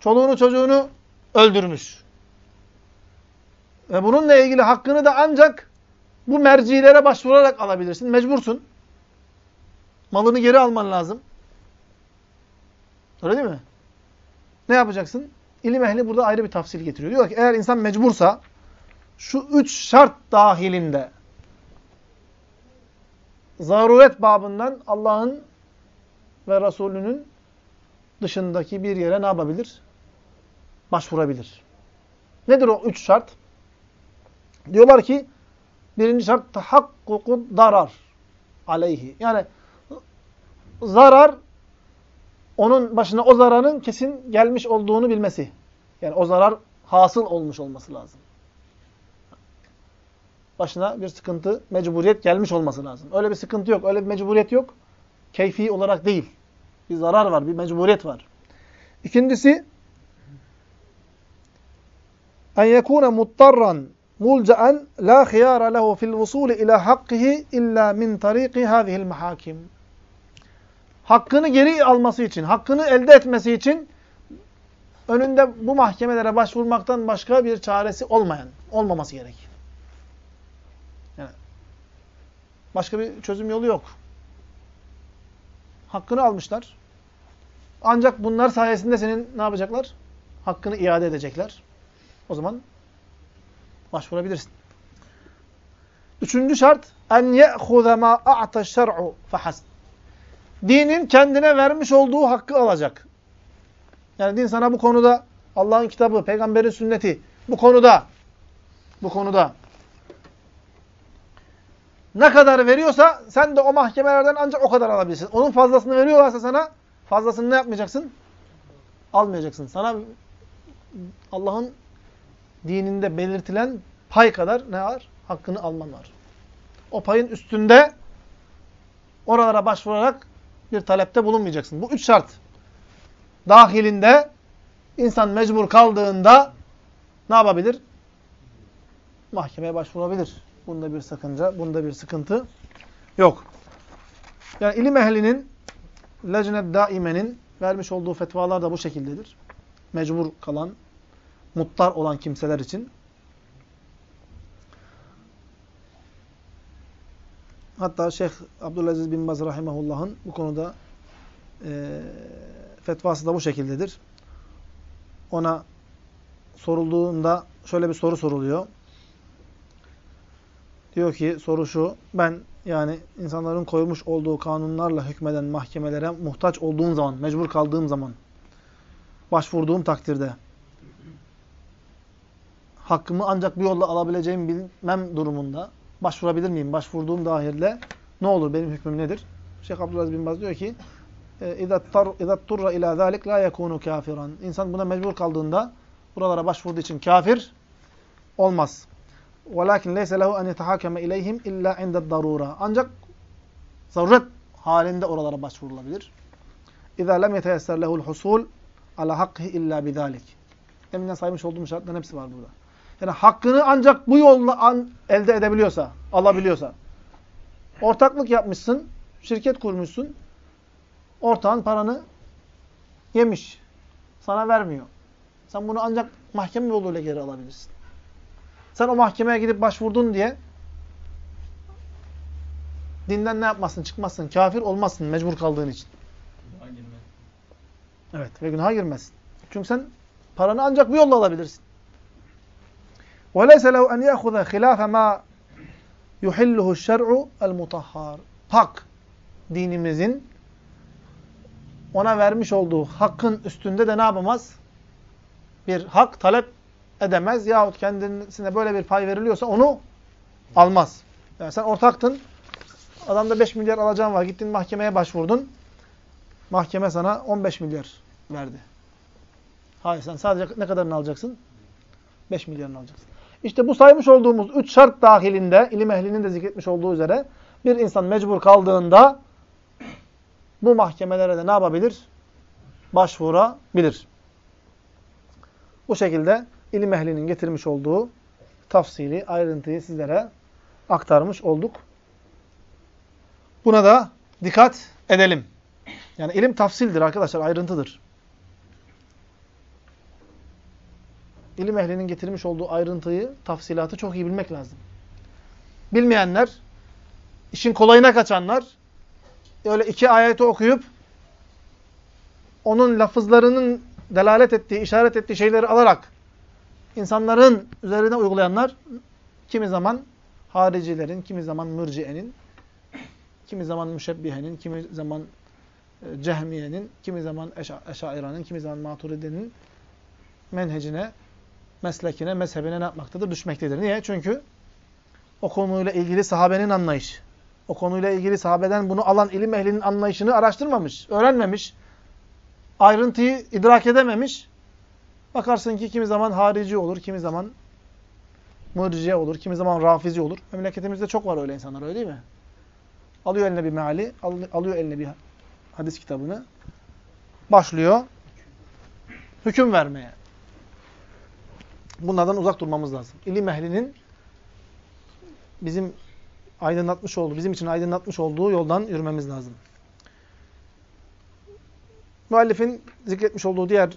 Çoluğunu çocuğunu öldürmüş. Ve bununla ilgili hakkını da ancak bu mercilere başvurarak alabilirsin. Mecbursun. Malını geri alman lazım. Öyle değil mi? Ne yapacaksın? İlim ehli burada ayrı bir tafsil getiriyor. Diyor ki eğer insan mecbursa şu üç şart dahilinde zaruret babından Allah'ın ve Resulünün dışındaki bir yere ne yapabilir? Başvurabilir. Nedir o üç şart? Diyorlar ki birinci şart tahakkuku darar aleyhi. Yani zarar onun başına o zararın kesin gelmiş olduğunu bilmesi. Yani o zarar hasıl olmuş olması lazım. Başına bir sıkıntı, mecburiyet gelmiş olması lazım. Öyle bir sıkıntı yok, öyle bir mecburiyet yok. Keyfi olarak değil. Bir zarar var, bir mecburiyet var. İkincisi, en yekune muttarran mulca'an la khiyara lehu fil vusul ila hakkihi illa min tariqi hadhihi'l mahakim. Hakkını geri alması için, hakkını elde etmesi için önünde bu mahkemelere başvurmaktan başka bir çaresi olmayan, olmaması gerek. Yani başka bir çözüm yolu yok. Hakkını almışlar. Ancak bunlar sayesinde senin ne yapacaklar? Hakkını iade edecekler. O zaman başvurabilirsin. Üçüncü şart en ye'huze ma a'ta şer'u fehasb. Dinin kendine vermiş olduğu hakkı alacak. Yani din sana bu konuda Allah'ın kitabı, peygamberin sünneti bu konuda bu konuda ne kadar veriyorsa sen de o mahkemelerden ancak o kadar alabilirsin. Onun fazlasını veriyorlarsa sana fazlasını ne yapmayacaksın? Almayacaksın. Sana Allah'ın dininde belirtilen pay kadar ne var? Hakkını alman var. O payın üstünde oralara başvurarak bir talepte bulunmayacaksın. Bu üç şart dahilinde insan mecbur kaldığında ne yapabilir? Mahkemeye başvurabilir. Bunda bir sakınca, bunda bir sıkıntı yok. Yani ilim ehlinin, lecnet daimenin vermiş olduğu fetvalar da bu şekildedir. Mecbur kalan, muttar olan kimseler için. Hatta Şeyh Abdülaziz bin Baz Rahimahullah'ın bu konuda e, fetvası da bu şekildedir. Ona sorulduğunda şöyle bir soru soruluyor. Diyor ki soru şu, ben yani insanların koymuş olduğu kanunlarla hükmeden mahkemelere muhtaç olduğum zaman, mecbur kaldığım zaman, başvurduğum takdirde hakkımı ancak bir yolla alabileceğimi bilmem durumunda başvurabilir miyim? Başvurduğum dahilde ne olur? Benim hükmüm nedir? Şeyh Abdülaziz bin Baz diyor ki اِذَا اَتْتُرَّ اِلٰى ذَٰلِكَ لَا يَكُونُ كَافِرًا İnsan buna mecbur kaldığında buralara başvurduğu için kafir olmaz. وَلَكِنْ لَيْسَ لَهُ اَنْ يَتَحَاكَمَ اِلَيْهِمْ اِلَّا عِنْدَ الضَّرُورَ Ancak zaruret halinde oralara başvurulabilir. اِذَا لَمْ يَتَيَسَّرْ لَهُ الْحُسُولِ عَلَى حَقِّهِ اِلَّا بِذَٰلِكِ Deminden saymış olduğum şartların hepsi var burada. Yani hakkını ancak bu yolla an, elde edebiliyorsa, alabiliyorsa. Ortaklık yapmışsın, şirket kurmuşsun. Ortağın paranı yemiş. Sana vermiyor. Sen bunu ancak mahkeme yoluyla geri alabilirsin. Sen o mahkemeye gidip başvurdun diye dinden ne yapmazsın? Çıkmazsın. Kafir olmazsın mecbur kaldığın için. Evet ve günaha girmezsin. Çünkü sen paranı ancak bu yolla alabilirsin. وَلَيْسَ لَوْ أَنْ يَأْخُذَ خِلَافَ مَا يُحِلُّهُ الشَّرْعُ الْمُطَهَّارِ Pak dinimizin ona vermiş olduğu hakkın üstünde de ne yapamaz? Bir hak talep edemez yahut kendisine böyle bir pay veriliyorsa onu almaz. Yani sen ortaktın, adamda 5 milyar alacağın var, gittin mahkemeye başvurdun, mahkeme sana 15 milyar verdi. Hayır sen sadece ne kadarını alacaksın? 5 milyarını alacaksın. İşte bu saymış olduğumuz üç şart dahilinde ilim ehlinin de zikretmiş olduğu üzere bir insan mecbur kaldığında bu mahkemelere de ne yapabilir? Başvurabilir. Bu şekilde ilim ehlinin getirmiş olduğu tafsili, ayrıntıyı sizlere aktarmış olduk. Buna da dikkat edelim. Yani ilim tafsildir arkadaşlar, ayrıntıdır. İlim ehlinin getirmiş olduğu ayrıntıyı, tafsilatı çok iyi bilmek lazım. Bilmeyenler, işin kolayına kaçanlar, öyle iki ayeti okuyup, onun lafızlarının delalet ettiği, işaret ettiği şeyleri alarak, insanların üzerine uygulayanlar, kimi zaman haricilerin, kimi zaman mürciyenin, kimi zaman müşebbihenin, kimi zaman e, cehmiyenin, kimi zaman eşairanın, kimi zaman maturidenin menhecine, meslekine, mezhebine ne yapmaktadır? Düşmektedir. Niye? Çünkü o konuyla ilgili sahabenin anlayışı, o konuyla ilgili sahabeden bunu alan ilim ehlinin anlayışını araştırmamış, öğrenmemiş, ayrıntıyı idrak edememiş. Bakarsın ki kimi zaman harici olur, kimi zaman mırciye olur, kimi zaman rafizi olur. Memleketimizde çok var öyle insanlar, öyle değil mi? Alıyor eline bir meali, alıyor eline bir hadis kitabını, başlıyor hüküm vermeye. Bunlardan uzak durmamız lazım. İlim ehlinin bizim aydınlatmış olduğu, bizim için aydınlatmış olduğu yoldan yürümemiz lazım. Müellifin zikretmiş olduğu diğer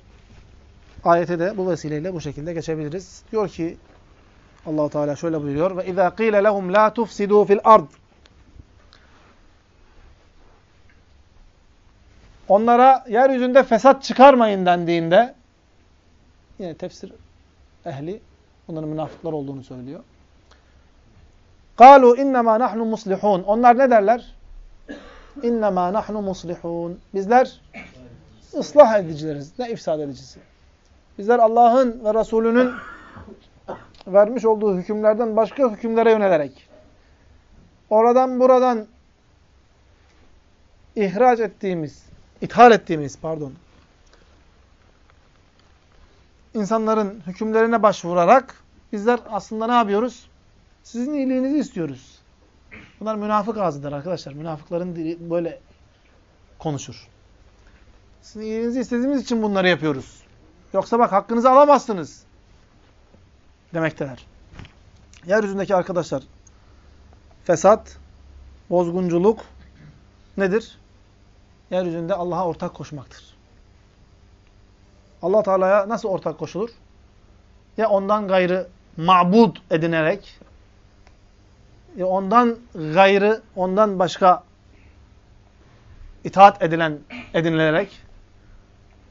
ayete de bu vesileyle bu şekilde geçebiliriz. Diyor ki Allahu Teala şöyle buyuruyor ve iza qila lehum la tufsidu fil ard Onlara yeryüzünde fesat çıkarmayın dendiğinde yine tefsir ehli bunların münafıklar olduğunu söylüyor. قَالُوا اِنَّمَا نَحْنُ muslihun. Onlar ne derler? اِنَّمَا نَحْنُ muslihun. Bizler ıslah edicileriz. Ne ifsad edicisi? Bizler Allah'ın ve Resulünün vermiş olduğu hükümlerden başka hükümlere yönelerek oradan buradan ihraç ettiğimiz, ithal ettiğimiz pardon insanların hükümlerine başvurarak bizler aslında ne yapıyoruz? Sizin iyiliğinizi istiyoruz. Bunlar münafık ağzıdır arkadaşlar. Münafıkların dili böyle konuşur. Sizin iyiliğinizi istediğimiz için bunları yapıyoruz. Yoksa bak hakkınızı alamazsınız. Demekteler. Yeryüzündeki arkadaşlar fesat, bozgunculuk nedir? Yeryüzünde Allah'a ortak koşmaktır allah Teala'ya nasıl ortak koşulur? Ya ondan gayrı mabud edinerek, ya ondan gayrı, ondan başka itaat edilen, edinilerek,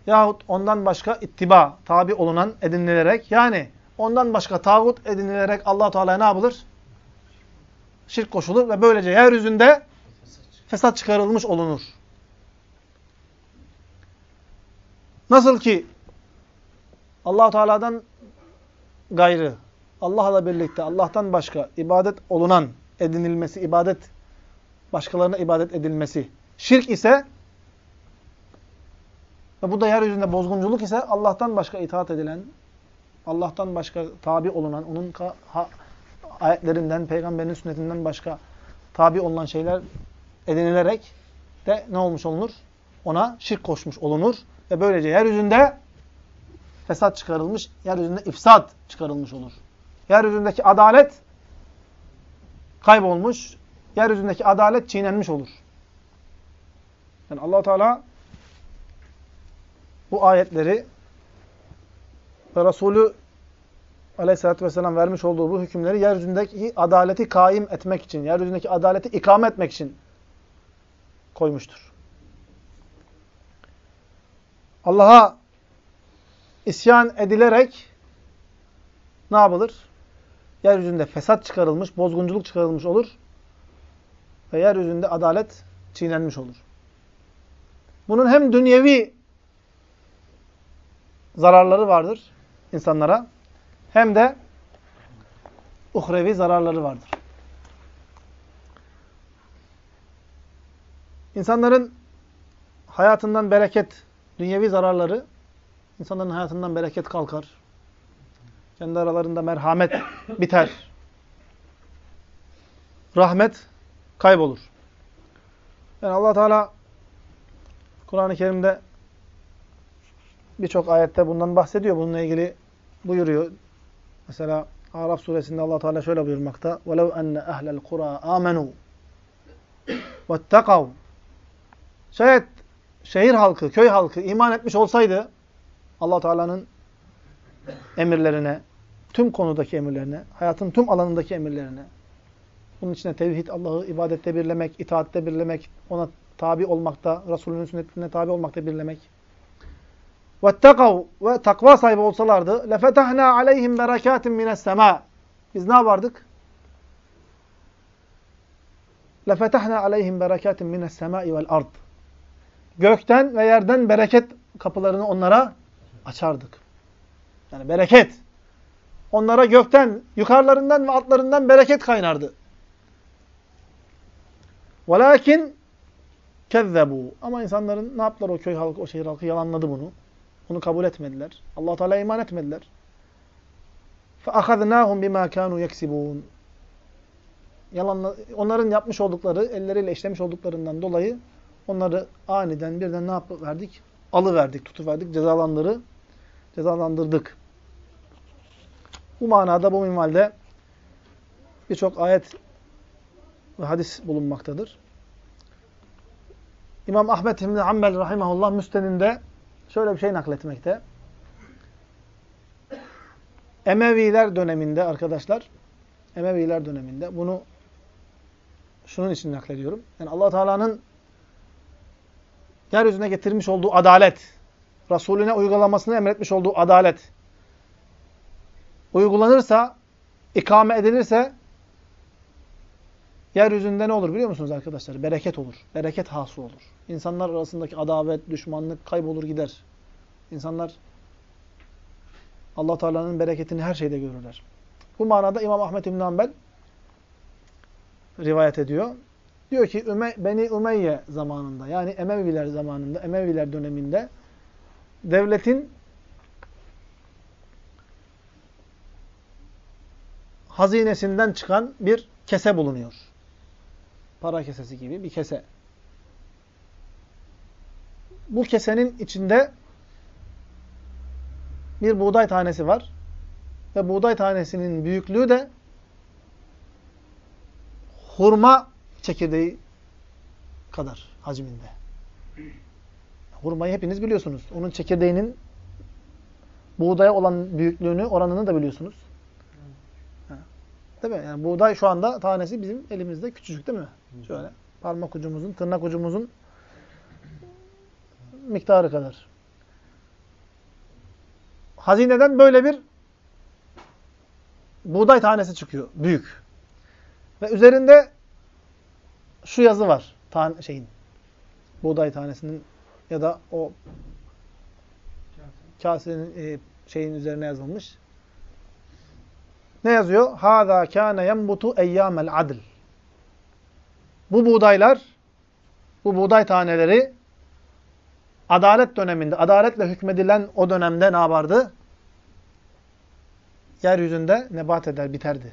yahut ondan başka ittiba, tabi olunan edinilerek, yani ondan başka tağut edinilerek allah Teala'ya ne yapılır? Şirk koşulur ve böylece yeryüzünde fesat çıkarılmış olunur. Nasıl ki allah Teala'dan gayrı, Allah'la birlikte, Allah'tan başka ibadet olunan, edinilmesi, ibadet, başkalarına ibadet edilmesi şirk ise ve bu da yeryüzünde bozgunculuk ise Allah'tan başka itaat edilen, Allah'tan başka tabi olunan, onun ayetlerinden, peygamberin sünnetinden başka tabi olunan şeyler edinilerek de ne olmuş olunur? Ona şirk koşmuş olunur ve böylece yeryüzünde fesat çıkarılmış, yeryüzünde ifsat çıkarılmış olur. Yeryüzündeki adalet kaybolmuş, yeryüzündeki adalet çiğnenmiş olur. Yani allah Teala bu ayetleri ve Resulü Aleyhisselatü Vesselam vermiş olduğu bu hükümleri yeryüzündeki adaleti kaim etmek için, yeryüzündeki adaleti ikame etmek için koymuştur. Allah'a isyan edilerek ne yapılır? Yeryüzünde fesat çıkarılmış, bozgunculuk çıkarılmış olur. Ve yeryüzünde adalet çiğnenmiş olur. Bunun hem dünyevi zararları vardır insanlara hem de uhrevi zararları vardır. İnsanların hayatından bereket, dünyevi zararları İnsanların hayatından bereket kalkar. Kendi aralarında merhamet biter. Rahmet kaybolur. Yani allah Teala Kur'an-ı Kerim'de birçok ayette bundan bahsediyor. Bununla ilgili buyuruyor. Mesela Araf suresinde allah Teala şöyle buyurmakta. وَلَوْ أَنَّ أَهْلَ الْقُرَى آمَنُوا وَاتَّقَوْا Şayet şehir halkı, köy halkı iman etmiş olsaydı allah Teala'nın emirlerine, tüm konudaki emirlerine, hayatın tüm alanındaki emirlerine, bunun içine tevhid, Allah'ı ibadette birlemek, itaatte birlemek, ona tabi olmakta, Resulünün sünnetine tabi olmakta birlemek. وَاتَّقَوْا Ve takva sahibi olsalardı لَفَتَحْنَا عَلَيْهِمْ بَرَكَاتٍ مِنَ السَّمَاءِ Biz ne yapardık? لَفَتَحْنَا عَلَيْهِمْ بَرَكَاتٍ مِنَ السَّمَاءِ وَالْأَرْضِ Gökten ve yerden bereket kapılarını onlara açardık. Yani bereket. Onlara gökten, yukarılarından ve altlarından bereket kaynardı. وَلَاكِنْ كَذَّبُوا Ama insanların ne yaptılar o köy halkı, o şehir halkı yalanladı bunu. Bunu kabul etmediler. allah Teala iman etmediler. فَأَخَذْنَاهُمْ بِمَا كَانُوا يَكْسِبُونَ Yalanla, onların yapmış oldukları, elleriyle işlemiş olduklarından dolayı onları aniden birden ne yapıp verdik? Alıverdik, tutuverdik, cezalandırı, cezalandırdık. Bu manada, bu minvalde birçok ayet ve hadis bulunmaktadır. İmam Ahmet İbni Hanbel Rahimahullah Müsteninde şöyle bir şey nakletmekte. Emeviler döneminde arkadaşlar, Emeviler döneminde bunu şunun için naklediyorum. Yani allah Teala'nın yeryüzüne getirmiş olduğu adalet, Resulüne uygulamasını emretmiş olduğu adalet uygulanırsa, ikame edilirse yeryüzünde ne olur biliyor musunuz arkadaşlar? Bereket olur. Bereket hasıl olur. İnsanlar arasındaki adavet, düşmanlık kaybolur gider. İnsanlar allah Teala'nın bereketini her şeyde görürler. Bu manada İmam Ahmet İbn Hanbel rivayet ediyor. Diyor ki Üme, Beni Ümeyye zamanında yani Emeviler zamanında, Emeviler döneminde devletin hazinesinden çıkan bir kese bulunuyor. Para kesesi gibi bir kese. Bu kesenin içinde bir buğday tanesi var. Ve buğday tanesinin büyüklüğü de hurma çekirdeği kadar hacminde. Hurmayı hepiniz biliyorsunuz. Onun çekirdeğinin buğdaya olan büyüklüğünü, oranını da biliyorsunuz. Değil mi? Yani buğday şu anda tanesi bizim elimizde küçücük değil mi? Şöyle parmak ucumuzun, tırnak ucumuzun miktarı kadar. Hazineden böyle bir buğday tanesi çıkıyor. Büyük. Ve üzerinde şu yazı var. Tan şeyin. Buğday tanesinin ya da o kasenin e, şeyin üzerine yazılmış. Ne yazıyor? Hâzâ kâne yenbutu eyyâmel adl. Bu buğdaylar, bu buğday taneleri adalet döneminde, adaletle hükmedilen o dönemde ne yapardı? Yeryüzünde nebat eder, biterdi.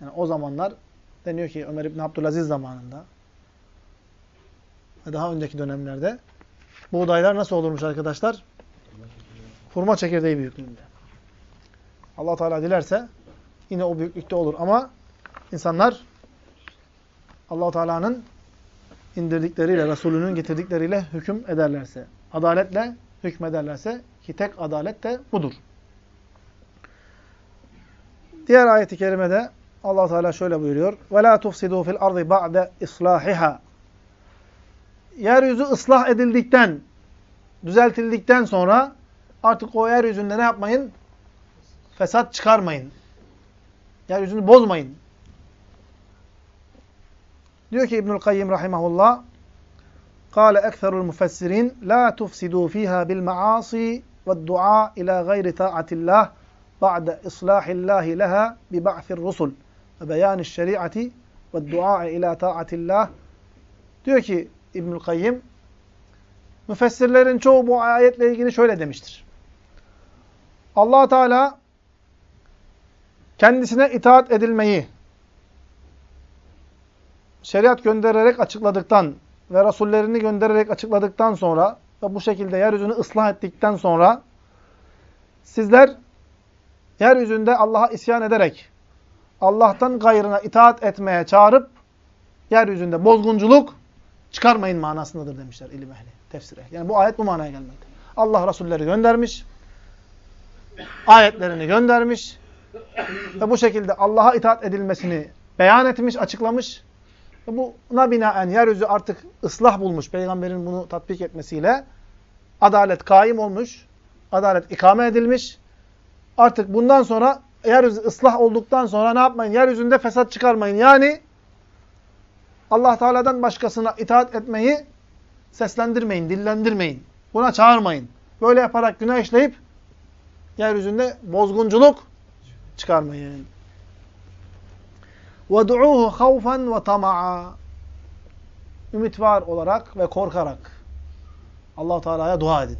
Yani o zamanlar deniyor ki Ömer İbni Abdülaziz zamanında daha önceki dönemlerde buğdaylar nasıl olurmuş arkadaşlar? Hurma çekirdeği büyüklüğünde. Allah Teala dilerse yine o büyüklükte olur ama insanlar Allah Teala'nın indirdikleriyle, Resulünün getirdikleriyle hüküm ederlerse, adaletle hükmederlerse ki tek adalet de budur. Diğer ayeti kerimede Allah Teala şöyle buyuruyor: "Ve la tufsidu fil ardı ba'de islahiha." Yeryüzü ıslah edildikten, düzeltildikten sonra artık o yeryüzünde ne yapmayın? Fesat çıkarmayın. Yeryüzünü bozmayın. Diyor ki İbnül Kayyim rahimahullah قال أكثر المفسرين لا تفسدوا فيها بالمعاصي والدعاء إلى غير طاعة الله بعد إصلاح الله لها ببعث الرسل وبيان الشريعة والدعاء إلى طاعة الله diyor ki İbnül Kayyim müfessirlerin çoğu bu ayetle ilgili şöyle demiştir. allah Teala kendisine itaat edilmeyi şeriat göndererek açıkladıktan ve rasullerini göndererek açıkladıktan sonra ve bu şekilde yeryüzünü ıslah ettikten sonra sizler yeryüzünde Allah'a isyan ederek Allah'tan gayrına itaat etmeye çağırıp yeryüzünde bozgunculuk çıkarmayın manasındadır demişler ilim ehli, tefsir. Yani bu ayet bu manaya gelmekte. Allah Rasulleri göndermiş, ayetlerini göndermiş ve bu şekilde Allah'a itaat edilmesini beyan etmiş, açıklamış. Ve buna binaen yeryüzü artık ıslah bulmuş, peygamberin bunu tatbik etmesiyle adalet kaim olmuş, adalet ikame edilmiş. Artık bundan sonra yeryüzü ıslah olduktan sonra ne yapmayın? Yeryüzünde fesat çıkarmayın. Yani Allah Teala'dan başkasına itaat etmeyi seslendirmeyin, dillendirmeyin. Buna çağırmayın. Böyle yaparak günah işleyip yeryüzünde bozgunculuk çıkarmayın. وَدُعُوهُ خَوْفًا وَطَمَعًا Ümit var olarak ve korkarak allah Teala'ya dua edin.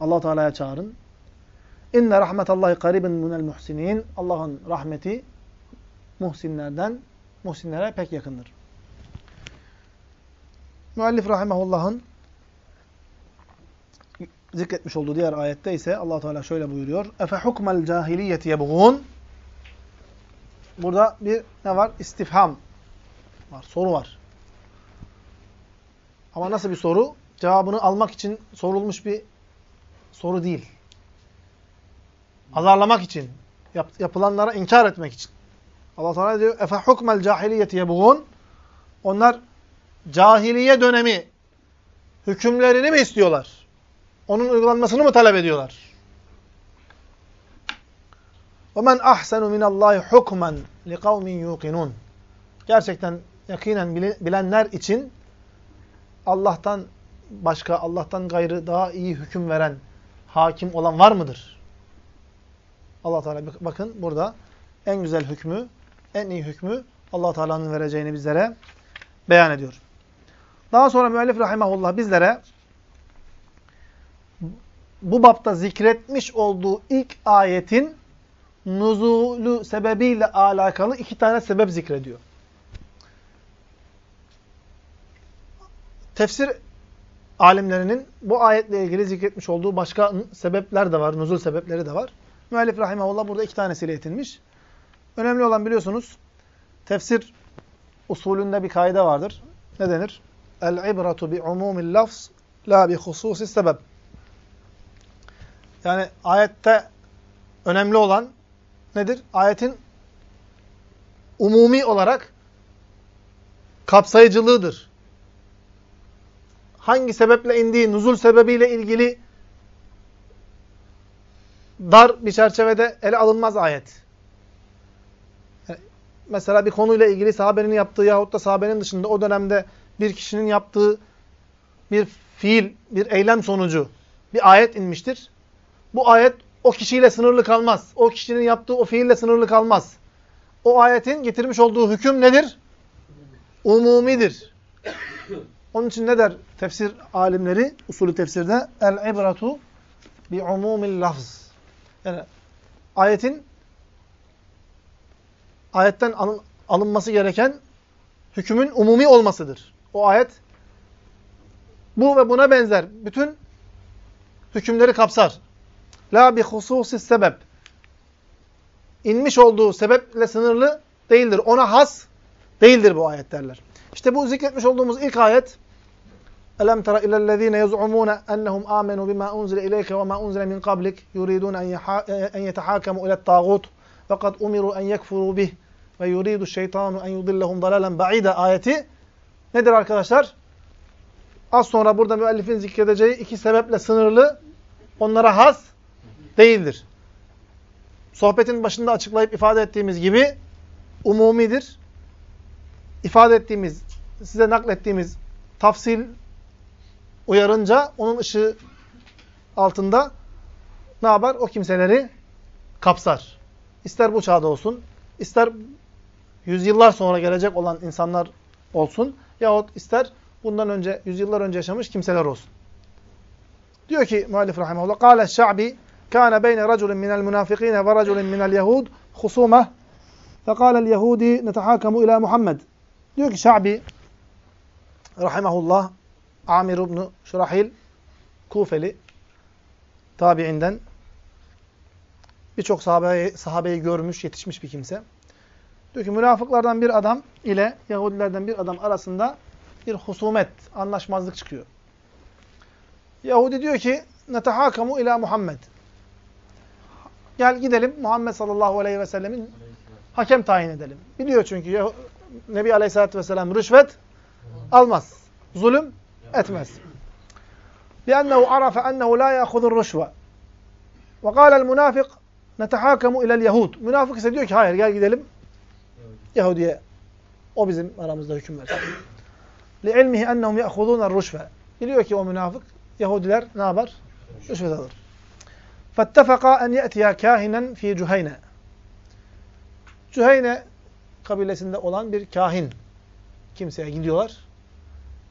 allah Teala'ya çağırın. İnne rahmetallahi karibun minel muhsinin. Allah'ın rahmeti muhsinlerden muhsinlere pek yakındır. Müellif rahimehullah'ın zikretmiş olduğu diğer ayette ise allah Teala şöyle buyuruyor. Efe hukmel cahiliyeti yebğun. Burada bir ne var? İstifham var. Soru var. Ama nasıl bir soru? Cevabını almak için sorulmuş bir soru değil. Azarlamak için. Yap, yapılanlara inkar etmek için. Allah Teala diyor: "Efe hukmel cahiliyeti yebğun?" Onlar cahiliye dönemi hükümlerini mi istiyorlar? Onun uygulanmasını mı talep ediyorlar? وَمَنْ أَحْسَنُ مِنَ اللّٰهِ حُكْمًا لِقَوْمٍ يُوقِنُونَ Gerçekten yakinen bilenler için Allah'tan başka, Allah'tan gayrı daha iyi hüküm veren, hakim olan var mıdır? Allah Teala bakın burada en güzel hükmü, en iyi hükmü Allah Teala'nın vereceğini bizlere beyan ediyor. Daha sonra müellif rahimahullah bizlere bu bapta zikretmiş olduğu ilk ayetin nuzulü sebebiyle alakalı iki tane sebep zikrediyor. Tefsir alimlerinin bu ayetle ilgili zikretmiş olduğu başka sebepler de var, nuzul sebepleri de var. Müellif rahimahullah burada iki tanesiyle yetinmiş. Önemli olan biliyorsunuz, tefsir usulünde bir kaide vardır. Ne denir? El-ibratu bi umumil lafz la bi hususis sebep. Yani ayette önemli olan nedir? Ayetin umumi olarak kapsayıcılığıdır. Hangi sebeple indiği, nuzul sebebiyle ilgili dar bir çerçevede ele alınmaz ayet. Mesela bir konuyla ilgili sahabenin yaptığı yahut da sahabenin dışında o dönemde bir kişinin yaptığı bir fiil, bir eylem sonucu bir ayet inmiştir. Bu ayet o kişiyle sınırlı kalmaz. O kişinin yaptığı o fiille sınırlı kalmaz. O ayetin getirmiş olduğu hüküm nedir? Umumidir. Onun için ne der tefsir alimleri usulü tefsirde? El-ibratu bi umumil lafz. Yani ayetin ayetten alın, alınması gereken hükümün umumi olmasıdır. O ayet bu ve buna benzer bütün hükümleri kapsar. La bi hususis sebep. İnmiş olduğu sebeple sınırlı değildir. Ona has değildir bu ayet derler. İşte bu zikretmiş olduğumuz ilk ayet Elem tera ilellezine yez'umune ennehum amenu bima unzile ileyke ve ma unzile min qablik yuridun en yetehakemu ilet tağut ve kad umiru en yekfuru bih ve yuridu şeytanu en yudillahum dalalen ba'ide ayeti nedir arkadaşlar? Az sonra burada müellifin zikredeceği iki sebeple sınırlı, onlara has değildir. Sohbetin başında açıklayıp ifade ettiğimiz gibi umumidir. İfade ettiğimiz, size naklettiğimiz tafsil uyarınca onun ışığı altında ne yapar? O kimseleri kapsar. İster bu çağda olsun, ister yüzyıllar sonra gelecek olan insanlar olsun yahut ister bundan önce yüzyıllar önce yaşamış kimseler olsun. Diyor ki müellif rahimehullah kâle şa'bi kâne beyne raculun minel münafıkîne ve raculun minel yehûd husûmeh fekâlel yehûdî netehâkemu ilâ Muhammed. Diyor ki Şa'bi rahimehullah Amir ibn Şurahil Kufeli tabiinden birçok sahabeyi, sahabeyi görmüş, yetişmiş bir kimse. Diyor ki münafıklardan bir adam ile Yahudilerden bir adam arasında bir husumet, anlaşmazlık çıkıyor. Yahudi diyor ki netehakamu ila Muhammed. Gel gidelim Muhammed sallallahu aleyhi ve sellemin hakem tayin edelim. Biliyor çünkü Nebi aleyhissalatü vesselam rüşvet almaz. Zulüm etmez. لأنه عرف أنه لا يأخذ الرشوة. وقال المنافق نتحاكم إلى اليهود. Münafık ise diyor ki hayır gel gidelim Yahudi'ye. O bizim aramızda hüküm verir. لِعِلْمِهِ أَنَّهُمْ يَأْخُذُونَ الرُّشْفَ Biliyor ki o münafık Yahudiler ne yapar? Rüşvet alır. فَاتَّفَقَا أَنْ يَأْتِيَا كَاهِنًا ف۪ي جُهَيْنَ Cüheyne kabilesinde olan bir kahin kimseye gidiyorlar.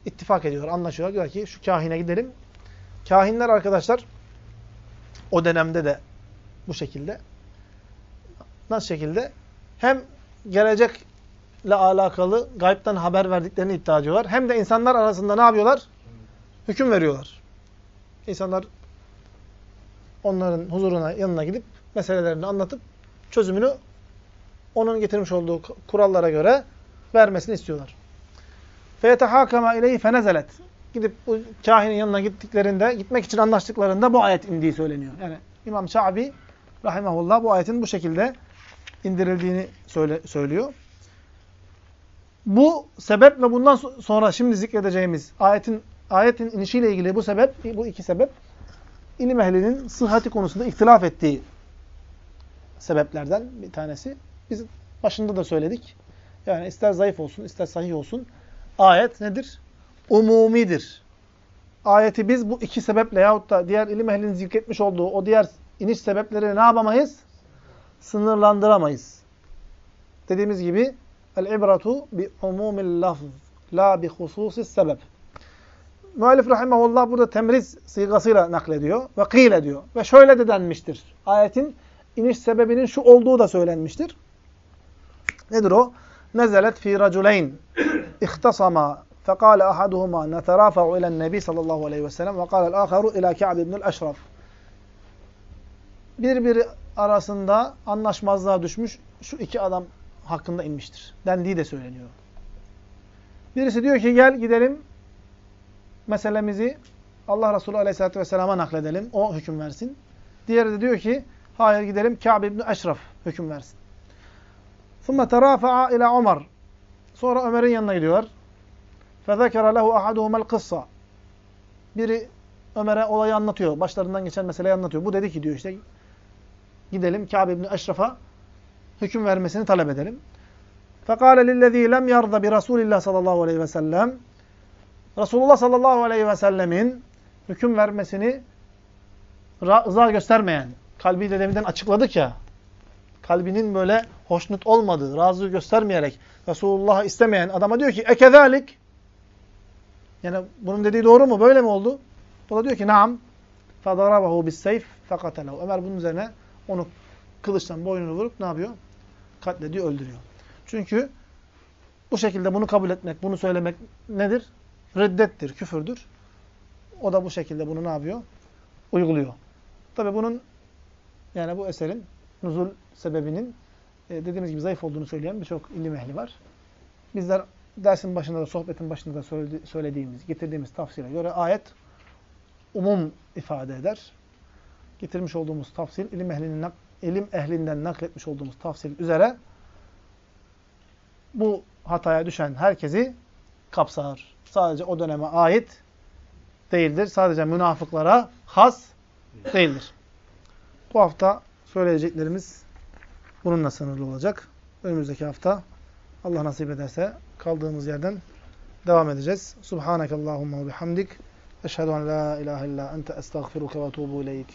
İttifak ediyorlar, anlaşıyorlar. Diyorlar ki şu kahine gidelim. Kahinler arkadaşlar o dönemde de bu şekilde. Nasıl şekilde? Hem gelecekle alakalı gaybtan haber verdiklerini iddia ediyorlar. Hem de insanlar arasında ne yapıyorlar? Hüküm veriyorlar. İnsanlar onların huzuruna, yanına gidip meselelerini anlatıp çözümünü onun getirmiş olduğu kurallara göre vermesini istiyorlar. فَيَتَحَاكَمَ اِلَيْهِ فَنَزَلَتْ Gidip bu kahinin yanına gittiklerinde, gitmek için anlaştıklarında bu ayet indiği söyleniyor. Yani İmam Şabi rahimahullah bu ayetin bu şekilde indirildiğini söyle, söylüyor. Bu sebep ve bundan sonra şimdi zikredeceğimiz ayetin ayetin inişiyle ilgili bu sebep, bu iki sebep ilim ehlinin sıhhati konusunda ihtilaf ettiği sebeplerden bir tanesi. Biz başında da söyledik. Yani ister zayıf olsun, ister sahih olsun. Ayet nedir? Umumidir. Ayeti biz bu iki sebeple yahut da diğer ilim ehlinin zikretmiş olduğu o diğer iniş sebepleri ne yapamayız? Sınırlandıramayız. Dediğimiz gibi el-ibratu bi umumil lafz la bi hususis sebep. Müellif rahimahullah burada temriz sigasıyla naklediyor ve kıyle diyor. Ve şöyle de denmiştir. Ayetin iniş sebebinin şu olduğu da söylenmiştir. Nedir o? Nezelet fi raculeyn ihtasama fekale ahaduhuma neterafa'u ilen nebi sallallahu aleyhi ve sellem ve kâlel âkharu ila Ka'b ibnül eşraf. Birbiri arasında anlaşmazlığa düşmüş şu iki adam hakkında inmiştir. Dendiği de söyleniyor. Birisi diyor ki gel gidelim meselemizi Allah Resulü aleyhissalatü vesselama nakledelim. O hüküm versin. Diğeri de diyor ki hayır gidelim Ka'b ibn Eşraf hüküm versin. ثُمَّ تَرَافَعَ ila Ömer. Sonra Ömer'in yanına gidiyorlar. فَذَكَرَ لَهُ أَحَدُهُمَا الْقِصَّةِ Biri Ömer'e olayı anlatıyor. Başlarından geçen meseleyi anlatıyor. Bu dedi ki diyor işte gidelim Kâb ibn Eşraf'a hüküm vermesini talep edelim. Fekale lillezî lem yarda bi Resulillah sallallahu aleyhi ve sellem Resulullah sallallahu aleyhi ve sellemin hüküm vermesini rıza göstermeyen, kalbi de deminden açıkladık ya, kalbinin böyle hoşnut olmadığı, razı göstermeyerek Resulullah'ı istemeyen adama diyor ki ekezalik yani bunun dediği doğru mu? Böyle mi oldu? O da diyor ki naam. Fadarabahu bis seyf fekatelehu. Ömer bunun üzerine onu kılıçtan boynunu vurup ne yapıyor? Katlediyor, öldürüyor. Çünkü bu şekilde bunu kabul etmek, bunu söylemek nedir? Reddettir, küfürdür. O da bu şekilde bunu ne yapıyor? Uyguluyor. Tabi bunun yani bu eserin nuzul sebebinin e, dediğimiz gibi zayıf olduğunu söyleyen birçok ilim ehli var. Bizler dersin başında da, sohbetin başında da söylediğimiz, getirdiğimiz tafsire göre ayet umum ifade eder. Getirmiş olduğumuz tafsil, ilim, ehlinin, ilim ehlinden nakletmiş olduğumuz tafsil üzere bu hataya düşen herkesi kapsar. Sadece o döneme ait değildir. Sadece münafıklara has değildir. Bu hafta söyleyeceklerimiz bununla sınırlı olacak. Önümüzdeki hafta Allah nasip ederse kaldığımız yerden devam edeceğiz. Subhanakallahumma ve bihamdik. Eşhedü en la ilahe illa ente estağfiruke ve tuğbu ileyk.